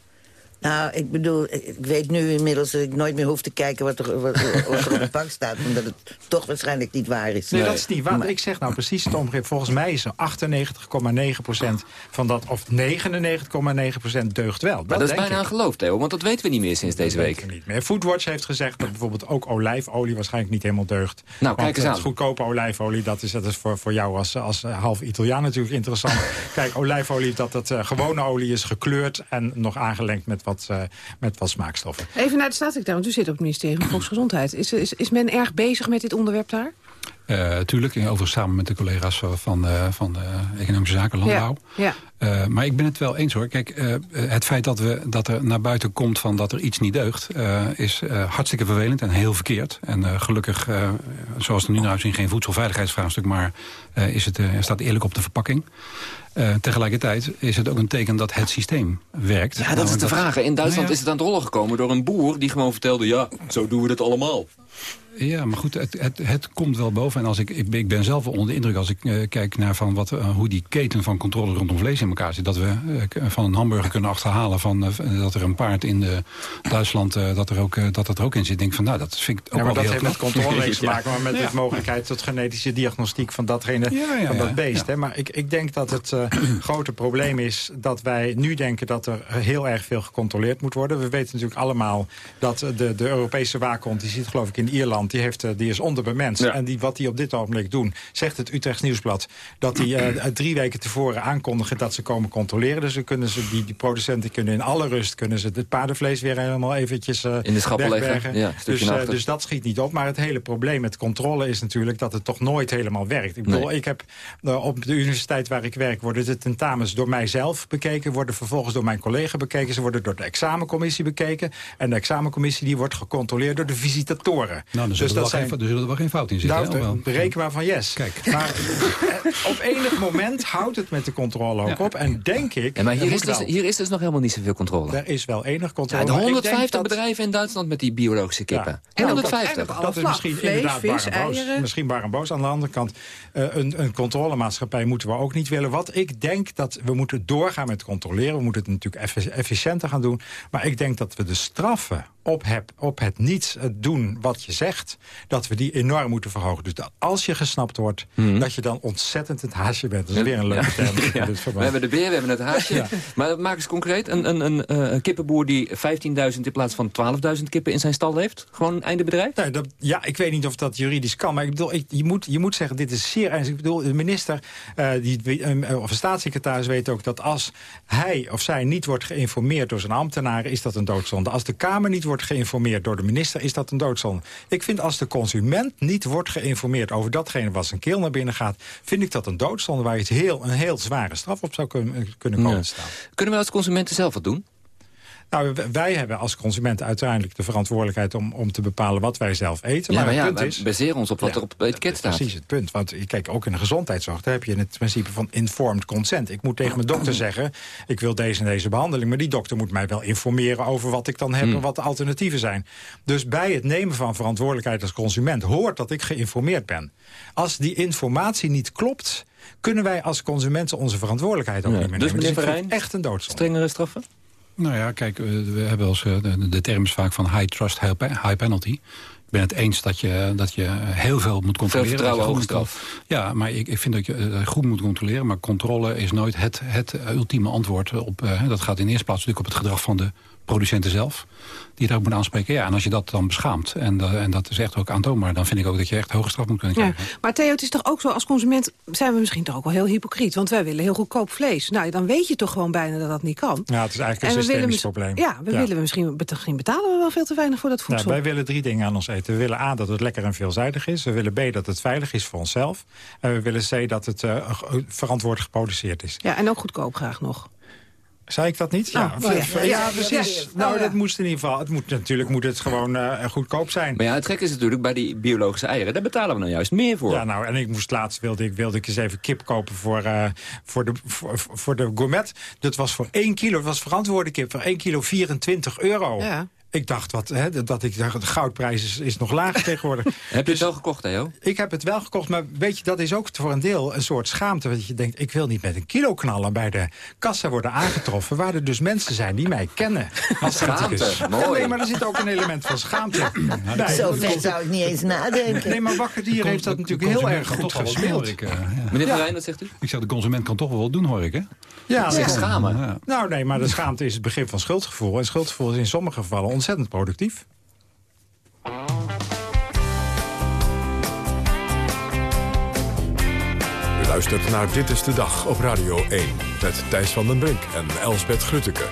Speaker 15: Nou, ik bedoel, ik weet nu inmiddels dat ik nooit meer hoef te kijken wat er, wat, wat er op het pak staat. Omdat het toch waarschijnlijk niet waar is.
Speaker 16: Nee, dat is niet waar. Ik zeg nou precies het omgekeerde. Volgens mij is er 98,9% van dat, of 99,9% deugt wel.
Speaker 8: Maar dat is bijna
Speaker 16: ik.
Speaker 8: een geloof, Theo. Want dat weten we niet meer sinds deze week.
Speaker 16: Niet meer. Foodwatch heeft gezegd dat bijvoorbeeld ook olijfolie waarschijnlijk niet helemaal deugt.
Speaker 8: Nou,
Speaker 16: Want
Speaker 8: kijk eens aan.
Speaker 16: goedkope olijfolie, dat is, dat is voor, voor jou als, als half Italiaan natuurlijk interessant. (laughs) kijk, olijfolie, dat het eh, gewone olie is gekleurd en nog aangelengd met wat, eh, met wat smaakstoffen.
Speaker 10: Even naar de staatssecretaris, want u zit op het ministerie van Volksgezondheid. Is, is, is men erg bezig met dit onderwerp daar?
Speaker 14: Eh, tuurlijk, overigens samen met de collega's van, eh, van de Economische Zaken Landbouw.
Speaker 10: Ja.
Speaker 14: Eh, maar ik ben het wel eens hoor. Kijk, eh, het feit dat, we, dat er naar buiten komt van dat er iets niet deugt... eh, is eh, hartstikke vervelend en heel verkeerd. En eh, gelukkig, eh, zoals het er nu naar uitzien, geen voedselveiligheidsvraagstuk... maar eh, is het, eh, staat eerlijk op de verpakking. Eh, tegelijkertijd is het ook een teken dat het systeem werkt.
Speaker 8: Ja, dat is
Speaker 14: Nou,
Speaker 8: de vraag. In Duitsland
Speaker 14: Nou ja.
Speaker 8: is het aan het rollen gekomen door een boer... die gewoon vertelde, ja, zo doen we het allemaal.
Speaker 14: Ja, maar goed, het, het, het komt wel boven. En als ik, ik, ben- ik ben zelf wel onder de indruk als ik eh, kijk naar van wat, eh, hoe die keten van controle rondom vlees in elkaar zit. Dat we eh, van een hamburger kunnen achterhalen van, dat er een paard in de Duitsland dat, er ook, dat dat er ook in zit. Ik denk van nou, dat vind ik ook
Speaker 16: Ja, maar
Speaker 14: wel
Speaker 16: dat
Speaker 14: heel
Speaker 16: heeft met controle niks te (laughs) maken, maar met
Speaker 14: Ja.
Speaker 16: de mogelijkheid tot genetische diagnostiek van datgene
Speaker 14: Ja, ja,
Speaker 16: van dat beest. Hè. Maar ik, ik denk dat het (clears throat) grote probleem is dat wij nu denken dat er heel erg veel gecontroleerd moet worden. We weten natuurlijk allemaal dat de, de Europese waakhond, die zit geloof ik in Ierland, die, heeft, eh, die is onderbemenst.
Speaker 8: Ja.
Speaker 16: En die, wat die op dit ogenblik doen, zegt het Utrechts Nieuwsblad, dat die eh, drie weken tevoren aankondigen dat ze komen controleren. Dus dan kunnen ze, die, die producenten kunnen in alle rust kunnen ze het paardenvlees weer helemaal eventjes eh,
Speaker 8: In de schappen leggen. Ja,
Speaker 16: dus, dus dat schiet niet op. Maar het hele probleem met controle is natuurlijk dat het toch nooit helemaal werkt. Ik bedoel,
Speaker 8: Nee.
Speaker 16: ik heb op de universiteit waar ik werk... worden de tentamens door mijzelf bekeken... worden vervolgens door mijn collega bekeken. Ze worden door de examencommissie bekeken. En de examencommissie die wordt gecontroleerd door de visitatoren.
Speaker 14: Nou, er
Speaker 16: dus
Speaker 14: zullen, wel geen, er zullen wel geen fout in zitten.
Speaker 16: nou, berekenbaar van yes.
Speaker 14: Kijk.
Speaker 16: Maar eh, op enig moment houdt het met de controle ook
Speaker 14: Ja.
Speaker 16: op. En denk ik...
Speaker 8: Ja, maar
Speaker 16: er
Speaker 8: hier is, dus, hier is dus nog helemaal niet zoveel controle.
Speaker 16: er is wel enig
Speaker 8: Ja,
Speaker 16: controle.
Speaker 8: de
Speaker 16: ik denk
Speaker 8: 150
Speaker 16: dat-
Speaker 8: bedrijven in Duitsland met die biologische kippen.
Speaker 16: Ja.
Speaker 10: En op-
Speaker 8: 150.
Speaker 10: en op alle
Speaker 16: dat is misschien
Speaker 10: Vlees,
Speaker 16: inderdaad
Speaker 10: vis,
Speaker 16: waar en boos.
Speaker 10: eieren.
Speaker 16: Misschien waar en boos. Aan de andere kant, eh, een, een controlemaatschappij moeten we ook niet willen. Wat ik denk dat we moeten doorgaan met controleren. We moeten het natuurlijk effi- efficiënter gaan doen. Maar ik denk dat we de straffen op, heb, op het niet doen wat je zegt... dat we die enorm moeten verhogen. Dus dat als je gesnapt wordt, dat je dan ontzettend het haasje bent. Dat is weer een leuke term. (laughs)
Speaker 8: Ja. We hebben de beer, we hebben het haasje.
Speaker 16: Ja.
Speaker 8: Maar maak eens concreet. Een, een, een, eh, een kippenboer die 15.000 in plaats van 12.000 kippen in zijn stal heeft. Gewoon een einde bedrijf.
Speaker 16: Nee, dat, ja, ik weet niet of dat juridisch kan. Maar ik bedoel, ik, je, moet, je moet zeggen, dit is zeer ernstig. Ik bedoel, de minister eh, die, eh, of de staatssecretaris weet ook dat als hij of zij niet wordt geïnformeerd door zijn ambtenaren, is dat een doodzonde. Als de Kamer niet wordt geïnformeerd door de minister, is dat een doodzonde. Ik vind als de consument niet wordt geïnformeerd over datgene wat zijn keel naar binnen gaat... vind ik dat een doodzonde waar iets heel, een heel zware straf op zou kunnen, kunnen komen
Speaker 8: Ja.
Speaker 16: te staan.
Speaker 8: Kunnen we als consumenten zelf wat doen?
Speaker 16: Nou, wij hebben als consumenten uiteindelijk de verantwoordelijkheid om, om te bepalen wat wij zelf eten.
Speaker 8: Ja,
Speaker 16: maar
Speaker 8: maar
Speaker 16: het
Speaker 8: ja,
Speaker 16: punt is,
Speaker 8: baseren ons op wat
Speaker 16: Ja,
Speaker 8: er op het etiket staat.
Speaker 16: Precies het punt. Want kijk, ook in de gezondheidszorg daar heb je het principe van informed consent. Ik moet tegen mijn dokter zeggen, ik wil deze en deze behandeling. Maar die dokter moet mij wel informeren over wat ik dan heb
Speaker 8: Hmm.
Speaker 16: en wat de alternatieven zijn. Dus bij het nemen van verantwoordelijkheid als consument hoort dat ik geïnformeerd ben. Als die informatie niet klopt, kunnen wij als consumenten onze verantwoordelijkheid ook
Speaker 8: Ja.
Speaker 16: niet meer
Speaker 8: Dus
Speaker 16: nemen.
Speaker 8: meneer
Speaker 16: vind het
Speaker 8: Verheyen,
Speaker 16: echt een doodzonde.
Speaker 8: Strengere straffen?
Speaker 14: Nou ja, kijk, we, hebben wel eens, eh, de, term is vaak van high trust, high, pe- high penalty. Ik ben het eens dat je, dat je heel veel moet controleren.
Speaker 8: vertrouwen,
Speaker 14: goed moet- Ja, maar ik, ik vind dat je eh, goed moet controleren. Maar controle is nooit het, het ultieme antwoord op... eh, dat gaat in eerste plaats natuurlijk op het gedrag van de producenten zelf. Die daar ook moet aanspreken. Ja, en als je dat dan beschaamt, en, dat- en dat is echt ook aantoonbaar... dan vind ik ook dat je echt hoge straf moet kunnen
Speaker 10: Ja.
Speaker 14: krijgen.
Speaker 10: Maar Theo, het is toch ook zo, als consument zijn we misschien toch ook wel heel hypocriet. Want wij willen heel goedkoop vlees. Nou, dan weet je toch gewoon bijna dat dat niet kan.
Speaker 16: Ja, het is eigenlijk een
Speaker 10: En we willen
Speaker 16: systemisch
Speaker 10: mis-
Speaker 16: probleem.
Speaker 10: Ja, we willen misschien, misschien betalen we wel veel te weinig voor dat
Speaker 16: Nou,
Speaker 10: voedsel.
Speaker 16: wij willen drie dingen aan ons eten. We willen A, dat het lekker en veelzijdig is. We willen B, dat het veilig is voor onszelf. En we willen C, dat het eh, ge- verantwoord geproduceerd is.
Speaker 10: Ja, en ook goedkoop graag nog.
Speaker 16: Zei ik dat niet? Ja,
Speaker 10: Oh, oh ja.
Speaker 16: ja,
Speaker 10: Ja,
Speaker 16: precies.
Speaker 10: ja.
Speaker 16: Nou,
Speaker 10: Oh, ja.
Speaker 16: dat moest in ieder geval. Het moet, natuurlijk moet het gewoon eh, goedkoop zijn.
Speaker 8: Maar ja, het gekke is natuurlijk, bij die biologische eieren... daar betalen we nou juist meer voor.
Speaker 16: Ja, nou, en ik moest laatst wilde ik, wilde ik eens even kip kopen voor, eh, voor, de, voor, voor de gourmet. Dat was voor 1 kilo, het was verantwoorde kip, voor 1 kilo 24 euro.
Speaker 10: Ja.
Speaker 16: Ik dacht, wat, hè, dat ik dacht, de goudprijs is, is nog lager (laughs) tegenwoordig.
Speaker 8: Heb je het wel gekocht, Theo?
Speaker 16: Ik heb het wel gekocht, maar weet je, dat is ook voor een deel een soort schaamte. Want je denkt, ik wil niet met een kilo knallen bij de kassa worden aangetroffen... waar er dus mensen zijn die mij kennen. (laughs) Als.
Speaker 8: Schaamte, mooi.
Speaker 16: Ja, nee, maar er zit ook een element van schaamte. bij.
Speaker 15: Zo ver zou ik niet eens nadenken.
Speaker 16: Nee, maar Wakker Dier heeft dat natuurlijk heel erg goed gespeeld.
Speaker 14: Ik, ja.
Speaker 8: Meneer
Speaker 16: Ja.
Speaker 8: Verheyen, wat zegt u?
Speaker 14: ik zeg, de consument kan toch wel wat doen, hoor ik, hè?
Speaker 16: Ja,
Speaker 8: Zich
Speaker 16: ja.
Speaker 8: schamen.
Speaker 14: Ja.
Speaker 16: Nou nee, maar de schaamte is het begin van schuldgevoel. En schuldgevoel is in sommige gevallen ontzettend productief.
Speaker 1: Luistert naar Dit is de Dag op Radio 1. Met Thijs van den Brink en Elsbeth Grutteke.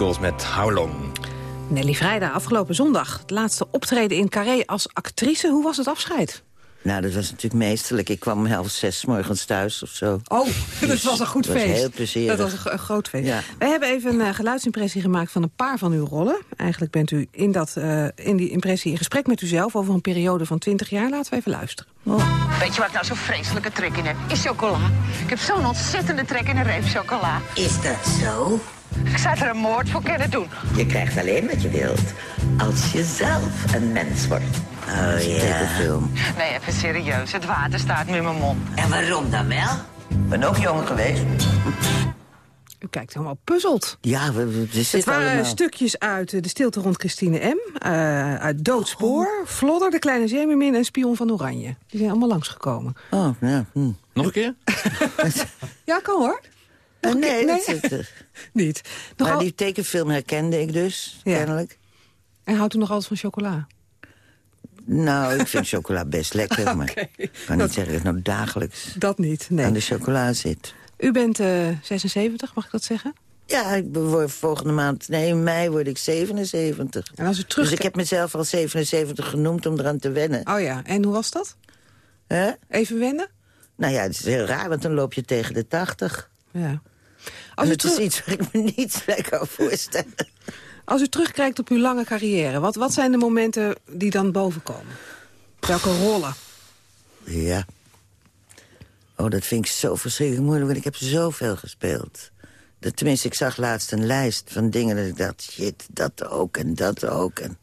Speaker 8: Eagles met How Long.
Speaker 10: Nelly Vrijda, afgelopen zondag. Het laatste optreden in Carré als actrice. Hoe was het afscheid?
Speaker 15: Nou, dat was natuurlijk meesterlijk. Ik kwam om half zes 's morgens thuis of zo.
Speaker 10: Oh, (laughs) dat was een goed
Speaker 15: dat was
Speaker 10: feest.
Speaker 15: heel plezierig.
Speaker 10: Dat was een, een groot feest.
Speaker 15: Ja.
Speaker 10: Wij hebben even een eh, geluidsimpressie gemaakt van een paar van uw rollen. Eigenlijk bent u in, dat, eh, in die impressie in gesprek met uzelf... over een periode van 20 jaar. Laten we even luisteren.
Speaker 29: Weet je wat ik nou zo'n vreselijke trek in heb? Is chocola. Ik heb zo'n ontzettende trek in een reep chocola.
Speaker 30: Is dat zo?
Speaker 29: Ik zou er een moord voor kunnen doen.
Speaker 30: Je krijgt alleen wat je wilt. Als je zelf een mens wordt. Oh ja.
Speaker 15: Tekenfilm.
Speaker 29: Nee, even serieus. Het water staat me in mijn mond.
Speaker 30: En waarom dan wel?
Speaker 15: Ik ben ook jong geweest.
Speaker 10: U kijkt helemaal puzzeld.
Speaker 15: Ja, we, we, er
Speaker 10: Het
Speaker 15: zit
Speaker 10: waren
Speaker 15: allemaal...
Speaker 10: stukjes uit eh, De Stilte rond Christine M. eh, uit Doodspoor, Flodder, De Kleine Zeemermin en Spion van Oranje. Die zijn allemaal langsgekomen.
Speaker 15: Oh, ja. hm.
Speaker 8: Nog een keer? (laughs)
Speaker 10: Ja, kan hoor.
Speaker 15: Eh, nee,
Speaker 10: nee.
Speaker 15: dat zit er. (laughs)
Speaker 10: Niet. Nog
Speaker 15: Maar
Speaker 10: al-
Speaker 15: die tekenfilm herkende ik dus,
Speaker 10: Ja.
Speaker 15: kennelijk.
Speaker 10: En houdt u nog altijd van chocola?
Speaker 15: Nou, ik vind (laughs) chocola best lekker, maar ik kan niet zeggen dat ik nou dagelijks
Speaker 10: Dat niet, nee.
Speaker 15: aan de chocola zit.
Speaker 10: U bent eh 76, mag ik dat zeggen?
Speaker 15: Ja, ik word volgende maand, nee, in mei word ik 77.
Speaker 10: En als u terug...
Speaker 15: Dus ik heb mezelf al 77 genoemd om eraan te wennen.
Speaker 10: Oh ja, en hoe was dat? Even wennen?
Speaker 15: Nou ja, het is heel raar, want dan loop je tegen de 80.
Speaker 10: Ja.
Speaker 15: Als
Speaker 10: u
Speaker 15: het is
Speaker 10: terug-
Speaker 15: iets waar ik me niet bij kan voorstellen.
Speaker 10: Als u terugkijkt op uw lange carrière, wat, wat zijn de momenten die dan bovenkomen? Welke rollen?
Speaker 15: Ja. Oh, dat vind ik zo verschrikkelijk moeilijk, want ik heb zoveel gespeeld. Dat, tenminste, ik zag laatst een lijst van dingen dat ik dacht... shit, dat ook en dat ook. En,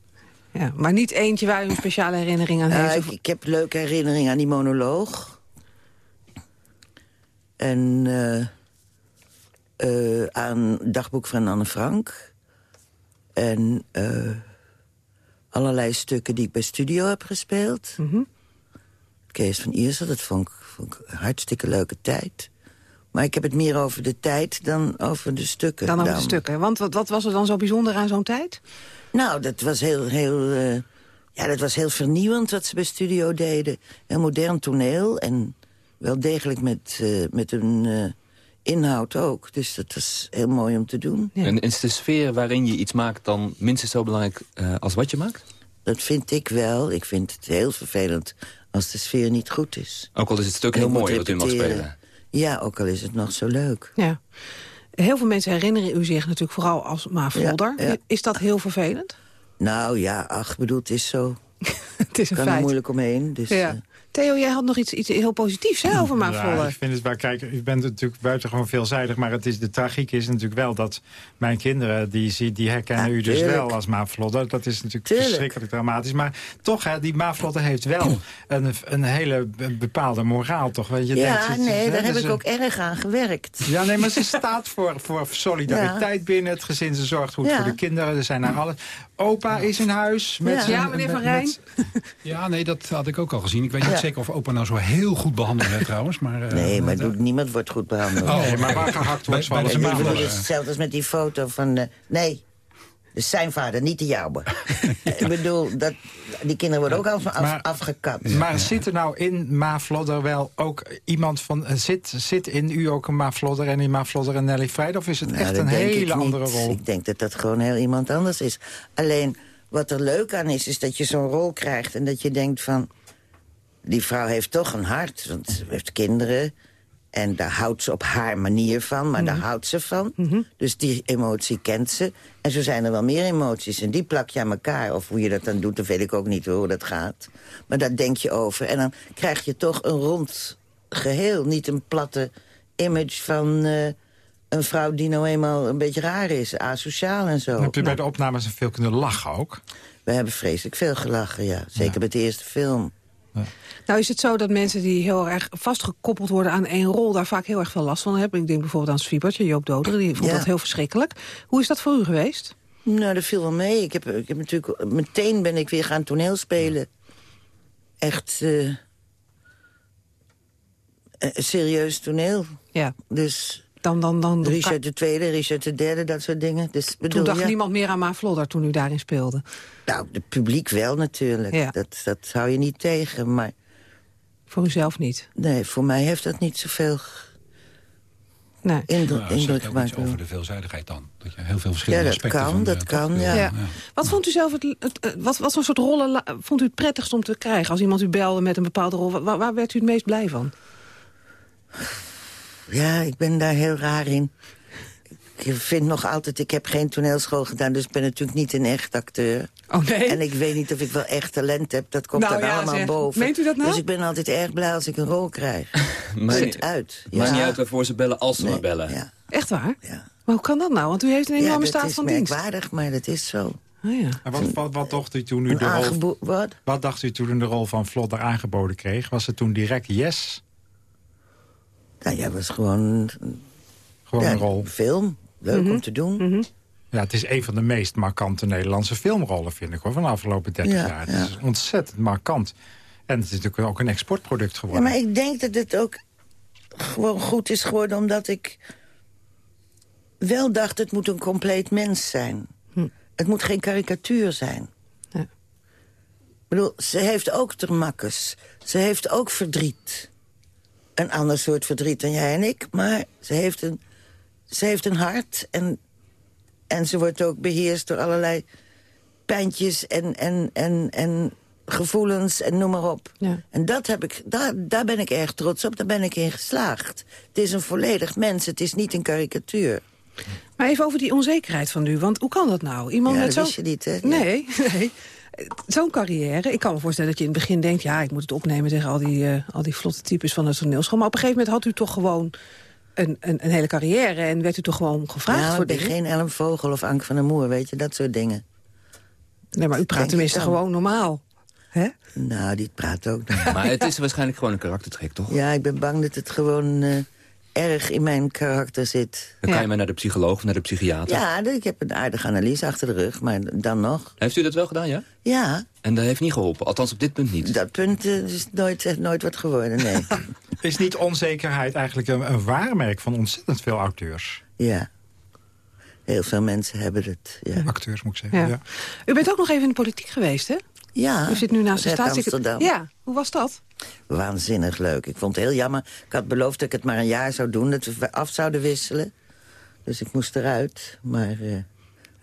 Speaker 10: Ja, maar niet eentje waar u een speciale herinnering aan heeft?
Speaker 15: ik,
Speaker 10: of-
Speaker 15: ik heb leuke herinneringen aan die monoloog. En eh, eh, aan Dagboek van Anne Frank. En eh, allerlei stukken die ik bij Studio heb gespeeld.
Speaker 10: Mhm.
Speaker 15: Kees van Iersel, dat vond ik, vond ik een hartstikke leuke tijd. Maar ik heb het meer over de tijd dan over de stukken.
Speaker 10: Dan over de stukken. Want wat, wat was er dan zo bijzonder aan zo'n tijd?
Speaker 15: Nou, dat was heel, heel, eh, ja, dat was heel vernieuwend wat ze bij Studio deden. Heel modern toneel en wel degelijk met, eh, met een inhoud ook. Dus dat was heel mooi om te doen.
Speaker 8: En is de sfeer waarin je iets maakt dan minstens zo belangrijk eh, als wat je maakt?
Speaker 15: Dat vind ik wel. Ik vind het heel vervelend als de sfeer niet goed is.
Speaker 8: Ook al is het stuk heel mooi wat u mag spelen.
Speaker 15: Ja, ook al is het nog zo leuk.
Speaker 10: Ja. Heel veel mensen herinneren u zich natuurlijk vooral als Ma Vlodder.
Speaker 15: Ja, ja.
Speaker 10: Is dat heel vervelend?
Speaker 15: Nou ja, ach, bedoel, het is zo. (laughs)
Speaker 10: het is een
Speaker 15: kan er
Speaker 10: feit.
Speaker 15: moeilijk omheen. Dus,
Speaker 10: Ja.
Speaker 15: eh,
Speaker 10: Theo, jij had nog iets, iets heel positiefs hè, over Ma
Speaker 16: Ja, ik vind het wel, kijk, u bent natuurlijk buitengewoon veelzijdig... maar het is, de tragiek is natuurlijk wel dat mijn kinderen... die, zie- die herkennen u dus wel als Ma Vlodder. Dat is natuurlijk
Speaker 15: Tuurlijk.
Speaker 16: verschrikkelijk dramatisch. Maar toch, hè, die Ma Vlodder heeft wel (clears throat) een, een hele be- bepaalde moraal, toch? Want je
Speaker 15: ja,
Speaker 16: denkt, het is-
Speaker 15: nee,
Speaker 16: hè,
Speaker 15: daar heb ik
Speaker 16: een-
Speaker 15: ook erg aan gewerkt.
Speaker 16: Ja, nee, maar ze (laughs) staat voor, voor solidariteit binnen het gezin. Ze zorgt goed voor de kinderen. Er zijn naar alles. Opa is in huis. Met
Speaker 15: Ja.
Speaker 16: zijn-
Speaker 10: Ja, meneer Van Rijn.
Speaker 16: met-
Speaker 14: Ja, nee, dat had ik ook al gezien. Ik weet niet zeker of opa nou zo heel goed behandeld werd trouwens. Maar, eh,
Speaker 15: Nee, maar doet, niemand wordt goed behandeld.
Speaker 14: Oh,
Speaker 16: Nee, maar waar gehakt wordt,
Speaker 14: Bij- bij
Speaker 15: het is hetzelfde als met die foto van... eh, nee, is zijn vader, niet de jouwe. (laughs) ik bedoel, dat, die kinderen worden ook af, af-
Speaker 16: Maar-
Speaker 15: afgekapt.
Speaker 16: Maar zit er nou in Ma Vlodder wel ook iemand van... eh, Zit, zit in u ook een Ma Vlodder en in Ma Vlodder en Nelly Vrijda? Of is het
Speaker 15: Nou,
Speaker 16: echt een hele
Speaker 15: niet.
Speaker 16: andere rol?
Speaker 15: Ik denk dat dat gewoon heel iemand anders is. Alleen, wat er leuk aan is, is dat je zo'n rol krijgt... en dat je denkt van... die vrouw heeft toch een hart, want ze heeft kinderen... en daar houdt ze op haar manier van, maar
Speaker 10: Mhm.
Speaker 15: daar houdt ze van. Dus die emotie kent ze. En zo zijn er wel meer emoties. En die plak je aan elkaar. Of hoe je dat dan doet, dat weet ik ook niet hoe dat gaat. Maar daar denk je over. En dan krijg je toch een rond geheel. Niet een platte image van... eh, een vrouw die nou eenmaal een beetje raar is, asociaal en zo.
Speaker 16: Hebt u bij de opnames veel kunnen lachen ook?
Speaker 15: We hebben vreselijk veel gelachen, ja. Zeker met de eerste film.
Speaker 10: Nou is het zo dat mensen die heel erg vastgekoppeld worden aan één rol... daar vaak heel erg veel last van hebben. Ik denk bijvoorbeeld aan Swiebertje, Joop Doderen. Die vond
Speaker 15: Ja.
Speaker 10: dat heel verschrikkelijk. Hoe is dat voor u geweest?
Speaker 15: Nou, dat viel wel mee. Ik heb, ik heb natuurlijk... Meteen ben ik weer gaan toneelspelen. Echt... eh, serieus toneel.
Speaker 10: Ja.
Speaker 15: Dus...
Speaker 10: Dan, dan, dan,
Speaker 15: Richard de Tweede, Richard de Derde, dat soort dingen. Dus, bedoel,
Speaker 10: toen dacht
Speaker 15: ja.
Speaker 10: niemand meer aan Ma Vlodder toen u daarin speelde.
Speaker 15: Nou, het publiek wel natuurlijk.
Speaker 10: Ja.
Speaker 15: Dat, dat hou je niet tegen, maar...
Speaker 10: Voor uzelf niet?
Speaker 15: Nee, voor mij heeft dat niet zoveel...
Speaker 10: Nee.
Speaker 15: indruk,
Speaker 14: Nou,
Speaker 15: indruk gemaakt
Speaker 14: over de veelzijdigheid dan. Dat je heel veel
Speaker 15: Ja,
Speaker 14: verschillende
Speaker 15: dat
Speaker 14: aspecten
Speaker 15: kan,
Speaker 14: van
Speaker 15: dat
Speaker 14: eh,
Speaker 15: kan, ja.
Speaker 10: Ja. Wat vond u zelf het, het- wat, wat voor soort rollen vond u het prettigst om te krijgen? Als iemand u belde met een bepaalde rol, waar, waar werd u het meest blij van?
Speaker 15: Ja, ik ben daar heel raar in. Ik vind nog altijd, ik heb geen toneelschool gedaan... dus ik ben natuurlijk niet een echt acteur.
Speaker 10: Oh nee?
Speaker 15: En ik weet niet of ik wel echt talent heb. Dat komt
Speaker 10: Nou
Speaker 15: dan
Speaker 10: ja,
Speaker 15: allemaal
Speaker 10: zeg.
Speaker 15: boven.
Speaker 10: Meent u dat nou?
Speaker 15: Dus ik ben altijd erg blij als ik een rol krijg. (laughs)
Speaker 8: Maakt
Speaker 15: Zet
Speaker 8: niet-
Speaker 15: uit.
Speaker 8: Maakt
Speaker 15: Ja.
Speaker 8: niet uit waarvoor ze bellen als ze maar bellen.
Speaker 15: Ja.
Speaker 10: Echt waar? Maar hoe kan dat nou? Want u heeft een enorme
Speaker 15: ja,
Speaker 10: staat
Speaker 15: dat is
Speaker 10: van dienst.
Speaker 15: merkwaardig, maar dat is zo.
Speaker 10: Oh, ja.
Speaker 16: En wat, wat, wat dacht u toen u de rol...
Speaker 15: wat?
Speaker 16: Wat dacht u toen u de rol van Vlodder aangeboden kreeg? Was het toen direct yes?
Speaker 15: Nou ja, was gewoon...
Speaker 16: Gewoon
Speaker 15: ja,
Speaker 16: een rol.
Speaker 15: film. Leuk
Speaker 10: Mhm.
Speaker 15: om te doen.
Speaker 16: Ja, het is een van de meest markante Nederlandse filmrollen, vind ik, hoor, van de afgelopen 30
Speaker 15: Ja,
Speaker 16: jaar.
Speaker 15: ja.
Speaker 16: Het is ontzettend markant. En het is natuurlijk ook een exportproduct
Speaker 15: Ja,
Speaker 16: geworden.
Speaker 15: maar ik denk dat het ook gewoon goed is geworden... omdat ik wel dacht, het moet een compleet mens zijn. Het moet geen karikatuur zijn.
Speaker 10: Ja.
Speaker 15: Ik bedoel, ze heeft ook de makkes. Ze heeft ook verdriet. Een ander soort verdriet dan jij en ik. Maar ze heeft een, ze heeft een hart. En, en ze wordt ook beheerst door allerlei pijntjes en, en, en, en gevoelens en noem maar op.
Speaker 10: Ja.
Speaker 15: En dat heb ik, daar, daar ben ik erg trots op. Daar ben ik in geslaagd. Het is een volledig mens. Het is niet een karikatuur.
Speaker 10: Maar even over die onzekerheid van u. Want hoe kan dat nou? Iemand
Speaker 15: Ja,
Speaker 10: met
Speaker 15: dat
Speaker 10: zo'n...
Speaker 15: wist je niet, hè?
Speaker 10: Nee, (laughs) nee. Zo'n carrière. Ik kan me voorstellen dat je in het begin denkt... ja, ik moet het opnemen tegen al die, eh, al die vlotte types van het toneelschool. Maar op een gegeven moment had u toch gewoon een, een, een hele carrière... en werd u toch gewoon gevraagd
Speaker 15: nou,
Speaker 10: voor
Speaker 15: ik ben
Speaker 10: dingen?
Speaker 15: geen Ellen Vogel of Ank van der Moer, weet je, dat soort dingen.
Speaker 10: Nee, maar u praat
Speaker 15: Denk
Speaker 10: tenminste gewoon normaal. Hè?
Speaker 15: Nou, die praat ook. (laughs)
Speaker 8: Maar het is waarschijnlijk gewoon een karaktertrek, toch?
Speaker 15: Ja, ik ben bang dat het gewoon eh, erg in mijn karakter zit.
Speaker 8: Dan kan je maar naar de psycholoog of naar de psychiater.
Speaker 15: Ja, ik heb een aardige analyse achter de rug, maar dan nog.
Speaker 8: Heeft u dat wel gedaan, ja?
Speaker 15: Ja,
Speaker 8: En dat heeft niet geholpen, althans op dit punt niet.
Speaker 15: dat punt eh, is nooit, nooit wat geworden, nee. (laughs)
Speaker 16: Is niet onzekerheid eigenlijk een, een waarmerk van ontzettend veel auteurs?
Speaker 15: ja. Heel veel mensen hebben het, ja.
Speaker 16: Acteurs, moet ik zeggen.
Speaker 10: Ja.
Speaker 16: Ja.
Speaker 10: U bent ook nog even in de politiek geweest, hè?
Speaker 15: Ja,
Speaker 10: U zit nu naast de staatssecretaris. Ja, hoe was dat?
Speaker 15: Waanzinnig leuk. Ik vond het heel jammer. Ik had beloofd dat ik het maar een jaar zou doen, dat we af zouden wisselen. Dus ik moest eruit, maar... eh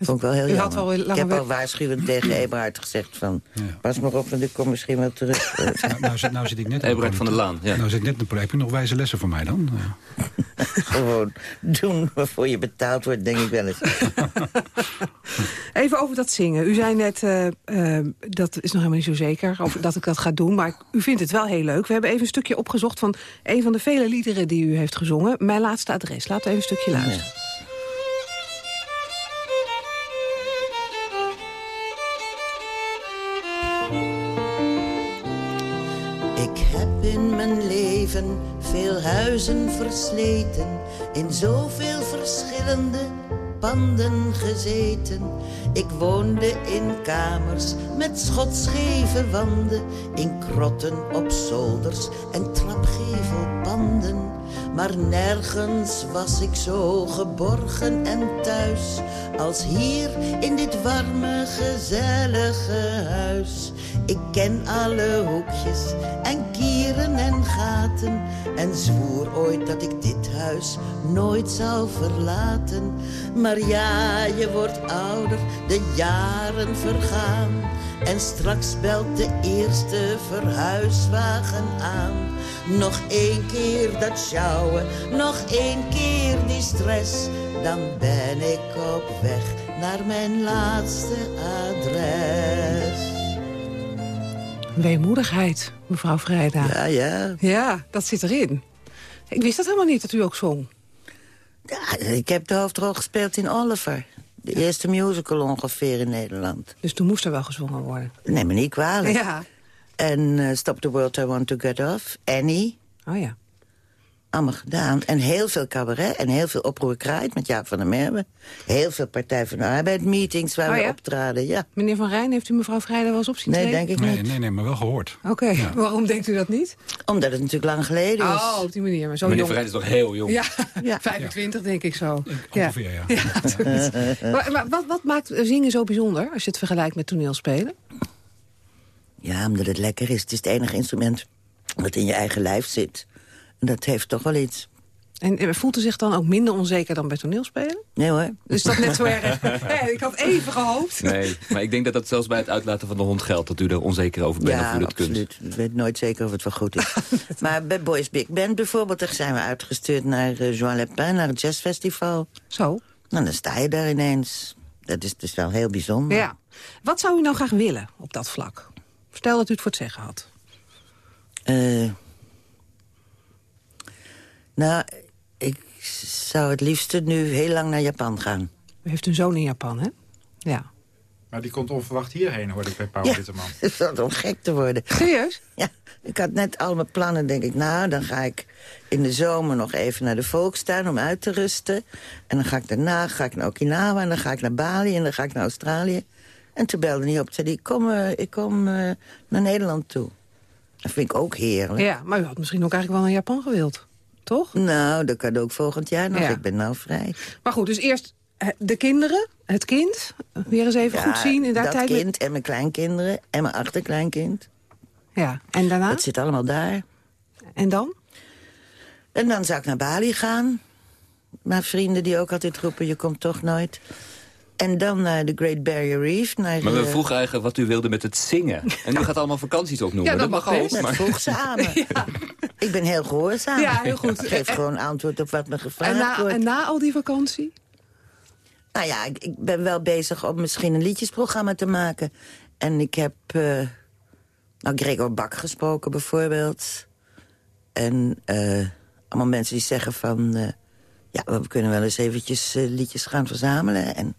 Speaker 15: vond ik wel heel
Speaker 10: U
Speaker 15: jammer. ik heb al waarschuwend (clears throat) tegen Eberhard gezegd van... pas maar op, want ik kom misschien wel terug. (laughs)
Speaker 14: Nou, nou, zit, nou zit ik net...
Speaker 8: Eberhard van der Laan, ja.
Speaker 14: Nou zit ik net een Heb je nog wijze lessen voor mij dan? (laughs)
Speaker 15: Gewoon doen waarvoor je betaald wordt, denk ik wel eens. (laughs)
Speaker 10: Even over dat zingen. U zei net, eh, eh, dat is nog helemaal niet zo zeker of dat ik dat ga doen. Maar u vindt het wel heel leuk. We hebben even een stukje opgezocht van een van de vele liederen die u heeft gezongen. Mijn laatste adres. Laten we even een stukje luisteren.
Speaker 15: Ik heb in mijn leven veel huizen versleten, in zoveel verschillende panden gezeten. Ik woonde in kamers met schotscheve wanden, in krotten op zolders en trapgevelpanden. Maar nergens was ik zo geborgen en thuis als hier in dit warme, gezellige huis. Ik ken alle hoekjes en kieren en gaten en zwoer ooit dat ik dit huis nooit zou verlaten. Maar ja, je wordt ouder, de jaren vergaan en straks belt de eerste verhuiswagen aan. Nog één keer dat sjouwen, nog één keer die stress. Dan ben ik op weg naar mijn laatste adres.
Speaker 10: Weemoedigheid, mevrouw Vrijda.
Speaker 15: Ja, ja.
Speaker 10: Ja, dat zit erin. Ik wist dat helemaal niet, dat u ook zong.
Speaker 15: ja ik heb de hoofdrol gespeeld in Oliver. De eerste musical ongeveer in Nederland.
Speaker 10: Dus toen moest er wel gezongen worden.
Speaker 15: Neem me niet kwalijk.
Speaker 10: Ja.
Speaker 15: En eh, Stop the World, I Want to Get Off. Annie.
Speaker 10: Oh ja.
Speaker 15: Allemaal gedaan. En heel veel cabaret en heel veel oproer kraait met Jaap van der Merwe. Heel veel Partij van de Arbeid meetings waar
Speaker 10: Oh
Speaker 15: we
Speaker 10: ja?
Speaker 15: optraden. Ja.
Speaker 10: Meneer Van Rijn, heeft u mevrouw Vrijda wel eens op zien
Speaker 15: Nee,
Speaker 10: treden?
Speaker 15: denk ik
Speaker 14: Nee,
Speaker 15: niet.
Speaker 14: nee, nee, maar wel gehoord.
Speaker 10: Oké, (laughs) waarom denkt u dat niet?
Speaker 15: Omdat het natuurlijk lang geleden is.
Speaker 10: Oh, op die manier. Maar zo
Speaker 8: Meneer
Speaker 10: jong.
Speaker 8: Verrijd is toch heel jong?
Speaker 10: Ja,
Speaker 15: Ja. (laughs)
Speaker 10: 25 denk ik zo.
Speaker 14: Ongeveer, ja. (laughs)
Speaker 10: Maar, maar wat, wat maakt zingen zo bijzonder als je het vergelijkt met toneelspelen?
Speaker 15: Ja, omdat het lekker is. Het is het enige instrument dat in je eigen lijf zit. En dat heeft toch wel iets.
Speaker 10: En eh, voelt u zich dan ook minder onzeker dan bij toneelspelen?
Speaker 15: Nee hoor.
Speaker 10: Is dat net zo erg? (laughs) Ik had even gehoopt.
Speaker 8: Nee, maar ik denk dat dat zelfs bij het uitlaten van de hond geldt... dat u er onzeker over bent of
Speaker 15: Ja,
Speaker 8: u dat kunt.
Speaker 15: absoluut. Ik weet nooit zeker of het wel goed is. (laughs) maar bij Boys Big Band bijvoorbeeld... daar zijn we uitgestuurd naar uh, Joan Lepin, naar het jazzfestival.
Speaker 10: Zo.
Speaker 15: Nou, dan sta je daar ineens. Dat is dus wel heel bijzonder.
Speaker 10: Ja. Wat zou u nou graag willen op dat vlak? Stel dat u het voor het zeggen had.
Speaker 15: Eh, nou, ik zou het liefste nu heel lang naar Japan gaan.
Speaker 10: U heeft een zoon in Japan, hè? Ja.
Speaker 16: Maar die komt onverwacht hierheen, hoorde ik bij Paul
Speaker 15: Ja.
Speaker 16: Witteman. (laughs)
Speaker 15: Is wat om gek te worden.
Speaker 10: Serieus?
Speaker 15: Ja, ik had net al mijn plannen, denk ik. Nou, dan ga ik in de zomer nog even naar de Volkstuin om uit te rusten. En dan ga ik daarna ga ik naar Okinawa en dan ga ik naar Bali en dan ga ik naar Australië. En toen belde hij op zei hij, ik kom, eh, ik kom eh, naar Nederland toe. Dat vind ik ook heerlijk.
Speaker 10: Ja, maar u had misschien ook eigenlijk wel naar Japan gewild. Toch?
Speaker 15: Nou, dat kan ook volgend jaar nog.
Speaker 10: Ja.
Speaker 15: Ik ben nou vrij.
Speaker 10: Maar goed, dus eerst eh, de kinderen, het kind. Weer eens even
Speaker 15: Ja,
Speaker 10: goed zien. En daar
Speaker 15: dat
Speaker 10: tijd
Speaker 15: kind en mijn kleinkinderen en mijn achterkleinkind.
Speaker 10: Ja, en daarna?
Speaker 15: Dat zit allemaal daar.
Speaker 10: En dan?
Speaker 15: En dan zou ik naar Bali gaan. Maar vrienden die ook altijd roepen, je komt toch nooit. En dan naar de Great Barrier Reef. Naar,
Speaker 8: Maar we vroegen eigenlijk wat u wilde met het zingen. En u gaat allemaal vakanties opnoemen.
Speaker 15: Ja, dat
Speaker 8: mag
Speaker 15: mag
Speaker 8: ook.
Speaker 15: Dat
Speaker 8: maar-
Speaker 15: vroeg ze aan me. (laughs) Ik ben heel gehoorzaam.
Speaker 10: Ja, heel goed.
Speaker 15: Ik geef
Speaker 10: En-
Speaker 15: gewoon antwoord op wat me gevraagd
Speaker 10: En na,
Speaker 15: wordt.
Speaker 10: en na al die vakantie?
Speaker 15: Nou ja, ik, ik ben wel bezig om misschien een liedjesprogramma te maken. En ik heb eh, nou, Gregor Bak gesproken bijvoorbeeld. En eh, allemaal mensen die zeggen van... eh, ja, we kunnen wel eens eventjes liedjes gaan verzamelen... en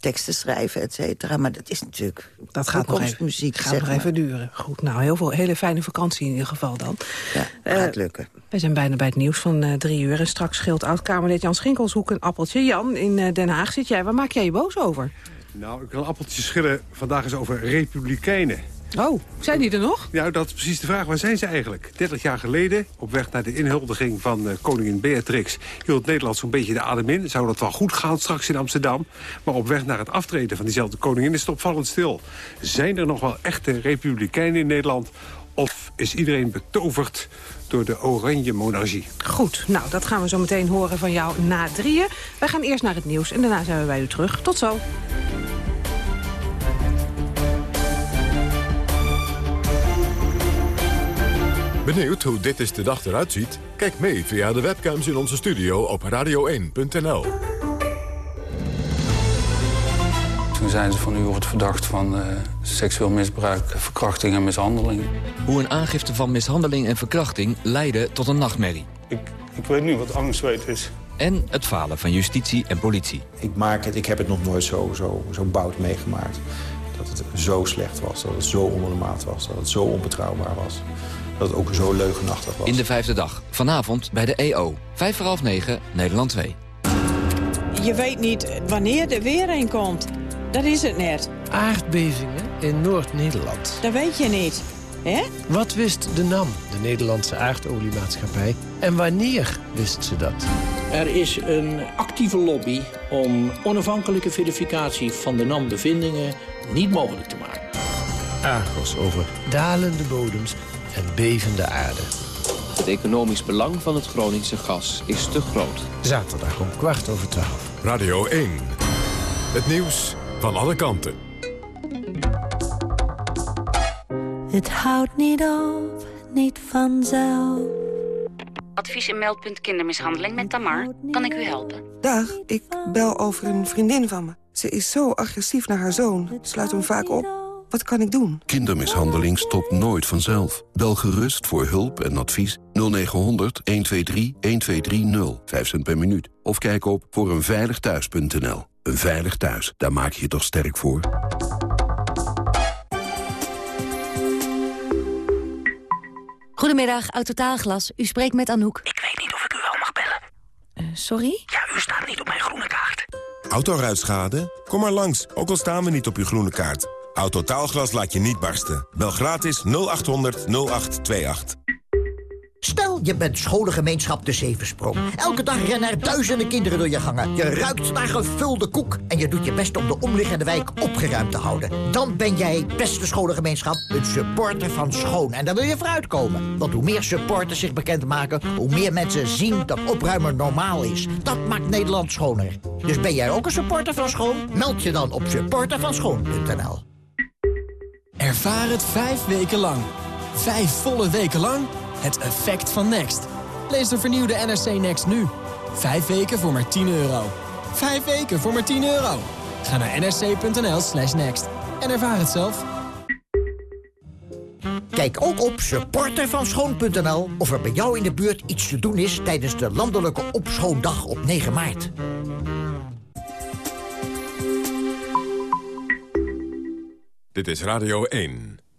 Speaker 15: teksten schrijven, et cetera. Maar dat is natuurlijk
Speaker 10: Dat gaat nog even,
Speaker 15: toekomstmuziek,
Speaker 10: gaat nog
Speaker 15: maar.
Speaker 10: even duren. Goed, nou, heel veel hele fijne vakantie in ieder geval dan.
Speaker 15: Ja,
Speaker 10: Eh,
Speaker 15: gaat lukken.
Speaker 10: We zijn bijna bij het nieuws van eh, drie uur. En straks scheelt oud-Kamerlid Jan Schinkelshoek een appeltje. Jan, in eh, Den Haag zit jij. Waar maak jij je boos over?
Speaker 31: Nou, ik wil een appeltje schillen. Vandaag is over republikeinen.
Speaker 10: Oh, zijn die er nog?
Speaker 31: Ja, dat is precies de vraag. Waar zijn ze eigenlijk? 30 jaar geleden, op weg naar de inhuldiging van eh, koningin Beatrix... hield Nederland zo'n beetje de adem in. Zou dat wel goed gaan straks in Amsterdam? Maar op weg naar het aftreden van diezelfde koningin is het opvallend stil. Zijn er nog wel echte republikeinen in Nederland? Of is iedereen betoverd door de oranje monarchie?
Speaker 10: Goed, nou, dat gaan we zo meteen horen van jou na drieën. Wij gaan eerst naar het nieuws en daarna zijn we bij u terug. Tot zo.
Speaker 1: Benieuwd hoe dit is de dag eruit ziet? Kijk mee via de webcams in onze studio op radio1.nl.
Speaker 32: Toen zijn ze van u wordt verdacht van eh, seksueel misbruik, verkrachting en mishandeling.
Speaker 8: Hoe een aangifte van mishandeling en verkrachting leidde tot een nachtmerrie.
Speaker 32: Ik, ik weet nu wat angstweet is.
Speaker 8: En het falen van justitie en politie.
Speaker 24: Ik maak het, ik heb het nog nooit zo, zo, zo bout meegemaakt. Dat het zo slecht was, dat het zo onder de maat was, dat het zo onbetrouwbaar was. Dat het ook zo leugenachtig was.
Speaker 8: In de vijfde dag. Vanavond bij de EO. Vijf voor half negen, Nederland 2.
Speaker 33: Je weet niet wanneer er weer een komt. Dat is het net.
Speaker 34: Aardbevingen in Noord-Nederland.
Speaker 33: Dat weet je niet. hè?
Speaker 34: Wat wist de NAM, de Nederlandse aardoliemaatschappij? En wanneer wist ze dat?
Speaker 35: Er is een actieve lobby om onafhankelijke verificatie van de NAM-bevindingen niet mogelijk te maken.
Speaker 34: Argos over dalende bodems en bevende aarde.
Speaker 36: Het economisch belang van het Groningse gas is te groot.
Speaker 34: Zaterdag om kwart over twaalf.
Speaker 1: Radio 1. Het nieuws van alle kanten.
Speaker 37: Het houdt niet op, niet vanzelf.
Speaker 38: Advies en meldpunt kindermishandeling met Tamar. Kan ik u helpen?
Speaker 25: Dag, ik bel over een vriendin van me. Ze is zo agressief naar haar zoon. Sluit hem vaak op. Wat kan ik doen?
Speaker 39: Kindermishandeling stopt nooit vanzelf. Bel gerust voor hulp en advies 0900 123 1230. 5 cent per minuut. Of kijk op voor eenveiligthuis.nl. Een veilig thuis, daar maak je je toch sterk voor?
Speaker 40: Goedemiddag, Autotaalglas. U spreekt met Anouk.
Speaker 41: Ik weet niet of ik u wel mag bellen.
Speaker 40: sorry?
Speaker 41: Ja, u staat niet op mijn groene kaart.
Speaker 23: Autoruitschade? Kom maar langs, ook al staan we niet op uw groene kaart. Autotaalglas laat je niet barsten. Bel gratis 0800 0828.
Speaker 42: Stel, je bent scholengemeenschap De Zevensprong. Elke dag rennen er duizenden kinderen door je gangen. Je ruikt naar gevulde koek. En je doet je best om de omliggende wijk opgeruimd te houden. Dan ben jij, beste scholengemeenschap, een supporter van schoon. En dan wil je vooruitkomen. Want hoe meer supporters zich bekendmaken... hoe meer mensen zien dat opruimen normaal is. Dat maakt Nederland schoner. Dus ben jij ook een supporter van schoon? Meld je dan op supportervanschoon.nl
Speaker 43: Ervaar het vijf weken lang. Vijf volle weken lang het effect van Next. Lees de vernieuwde NRC Next nu. Vijf weken voor maar 10 euro. Vijf weken voor maar 10 euro. Ga naar nrc.nl slash next en ervaar het zelf.
Speaker 42: Kijk ook op supportervanschoon.nl of er bij jou in de buurt iets te doen is... tijdens de landelijke opschoondag op 9 maart.
Speaker 1: Dit is Radio 1.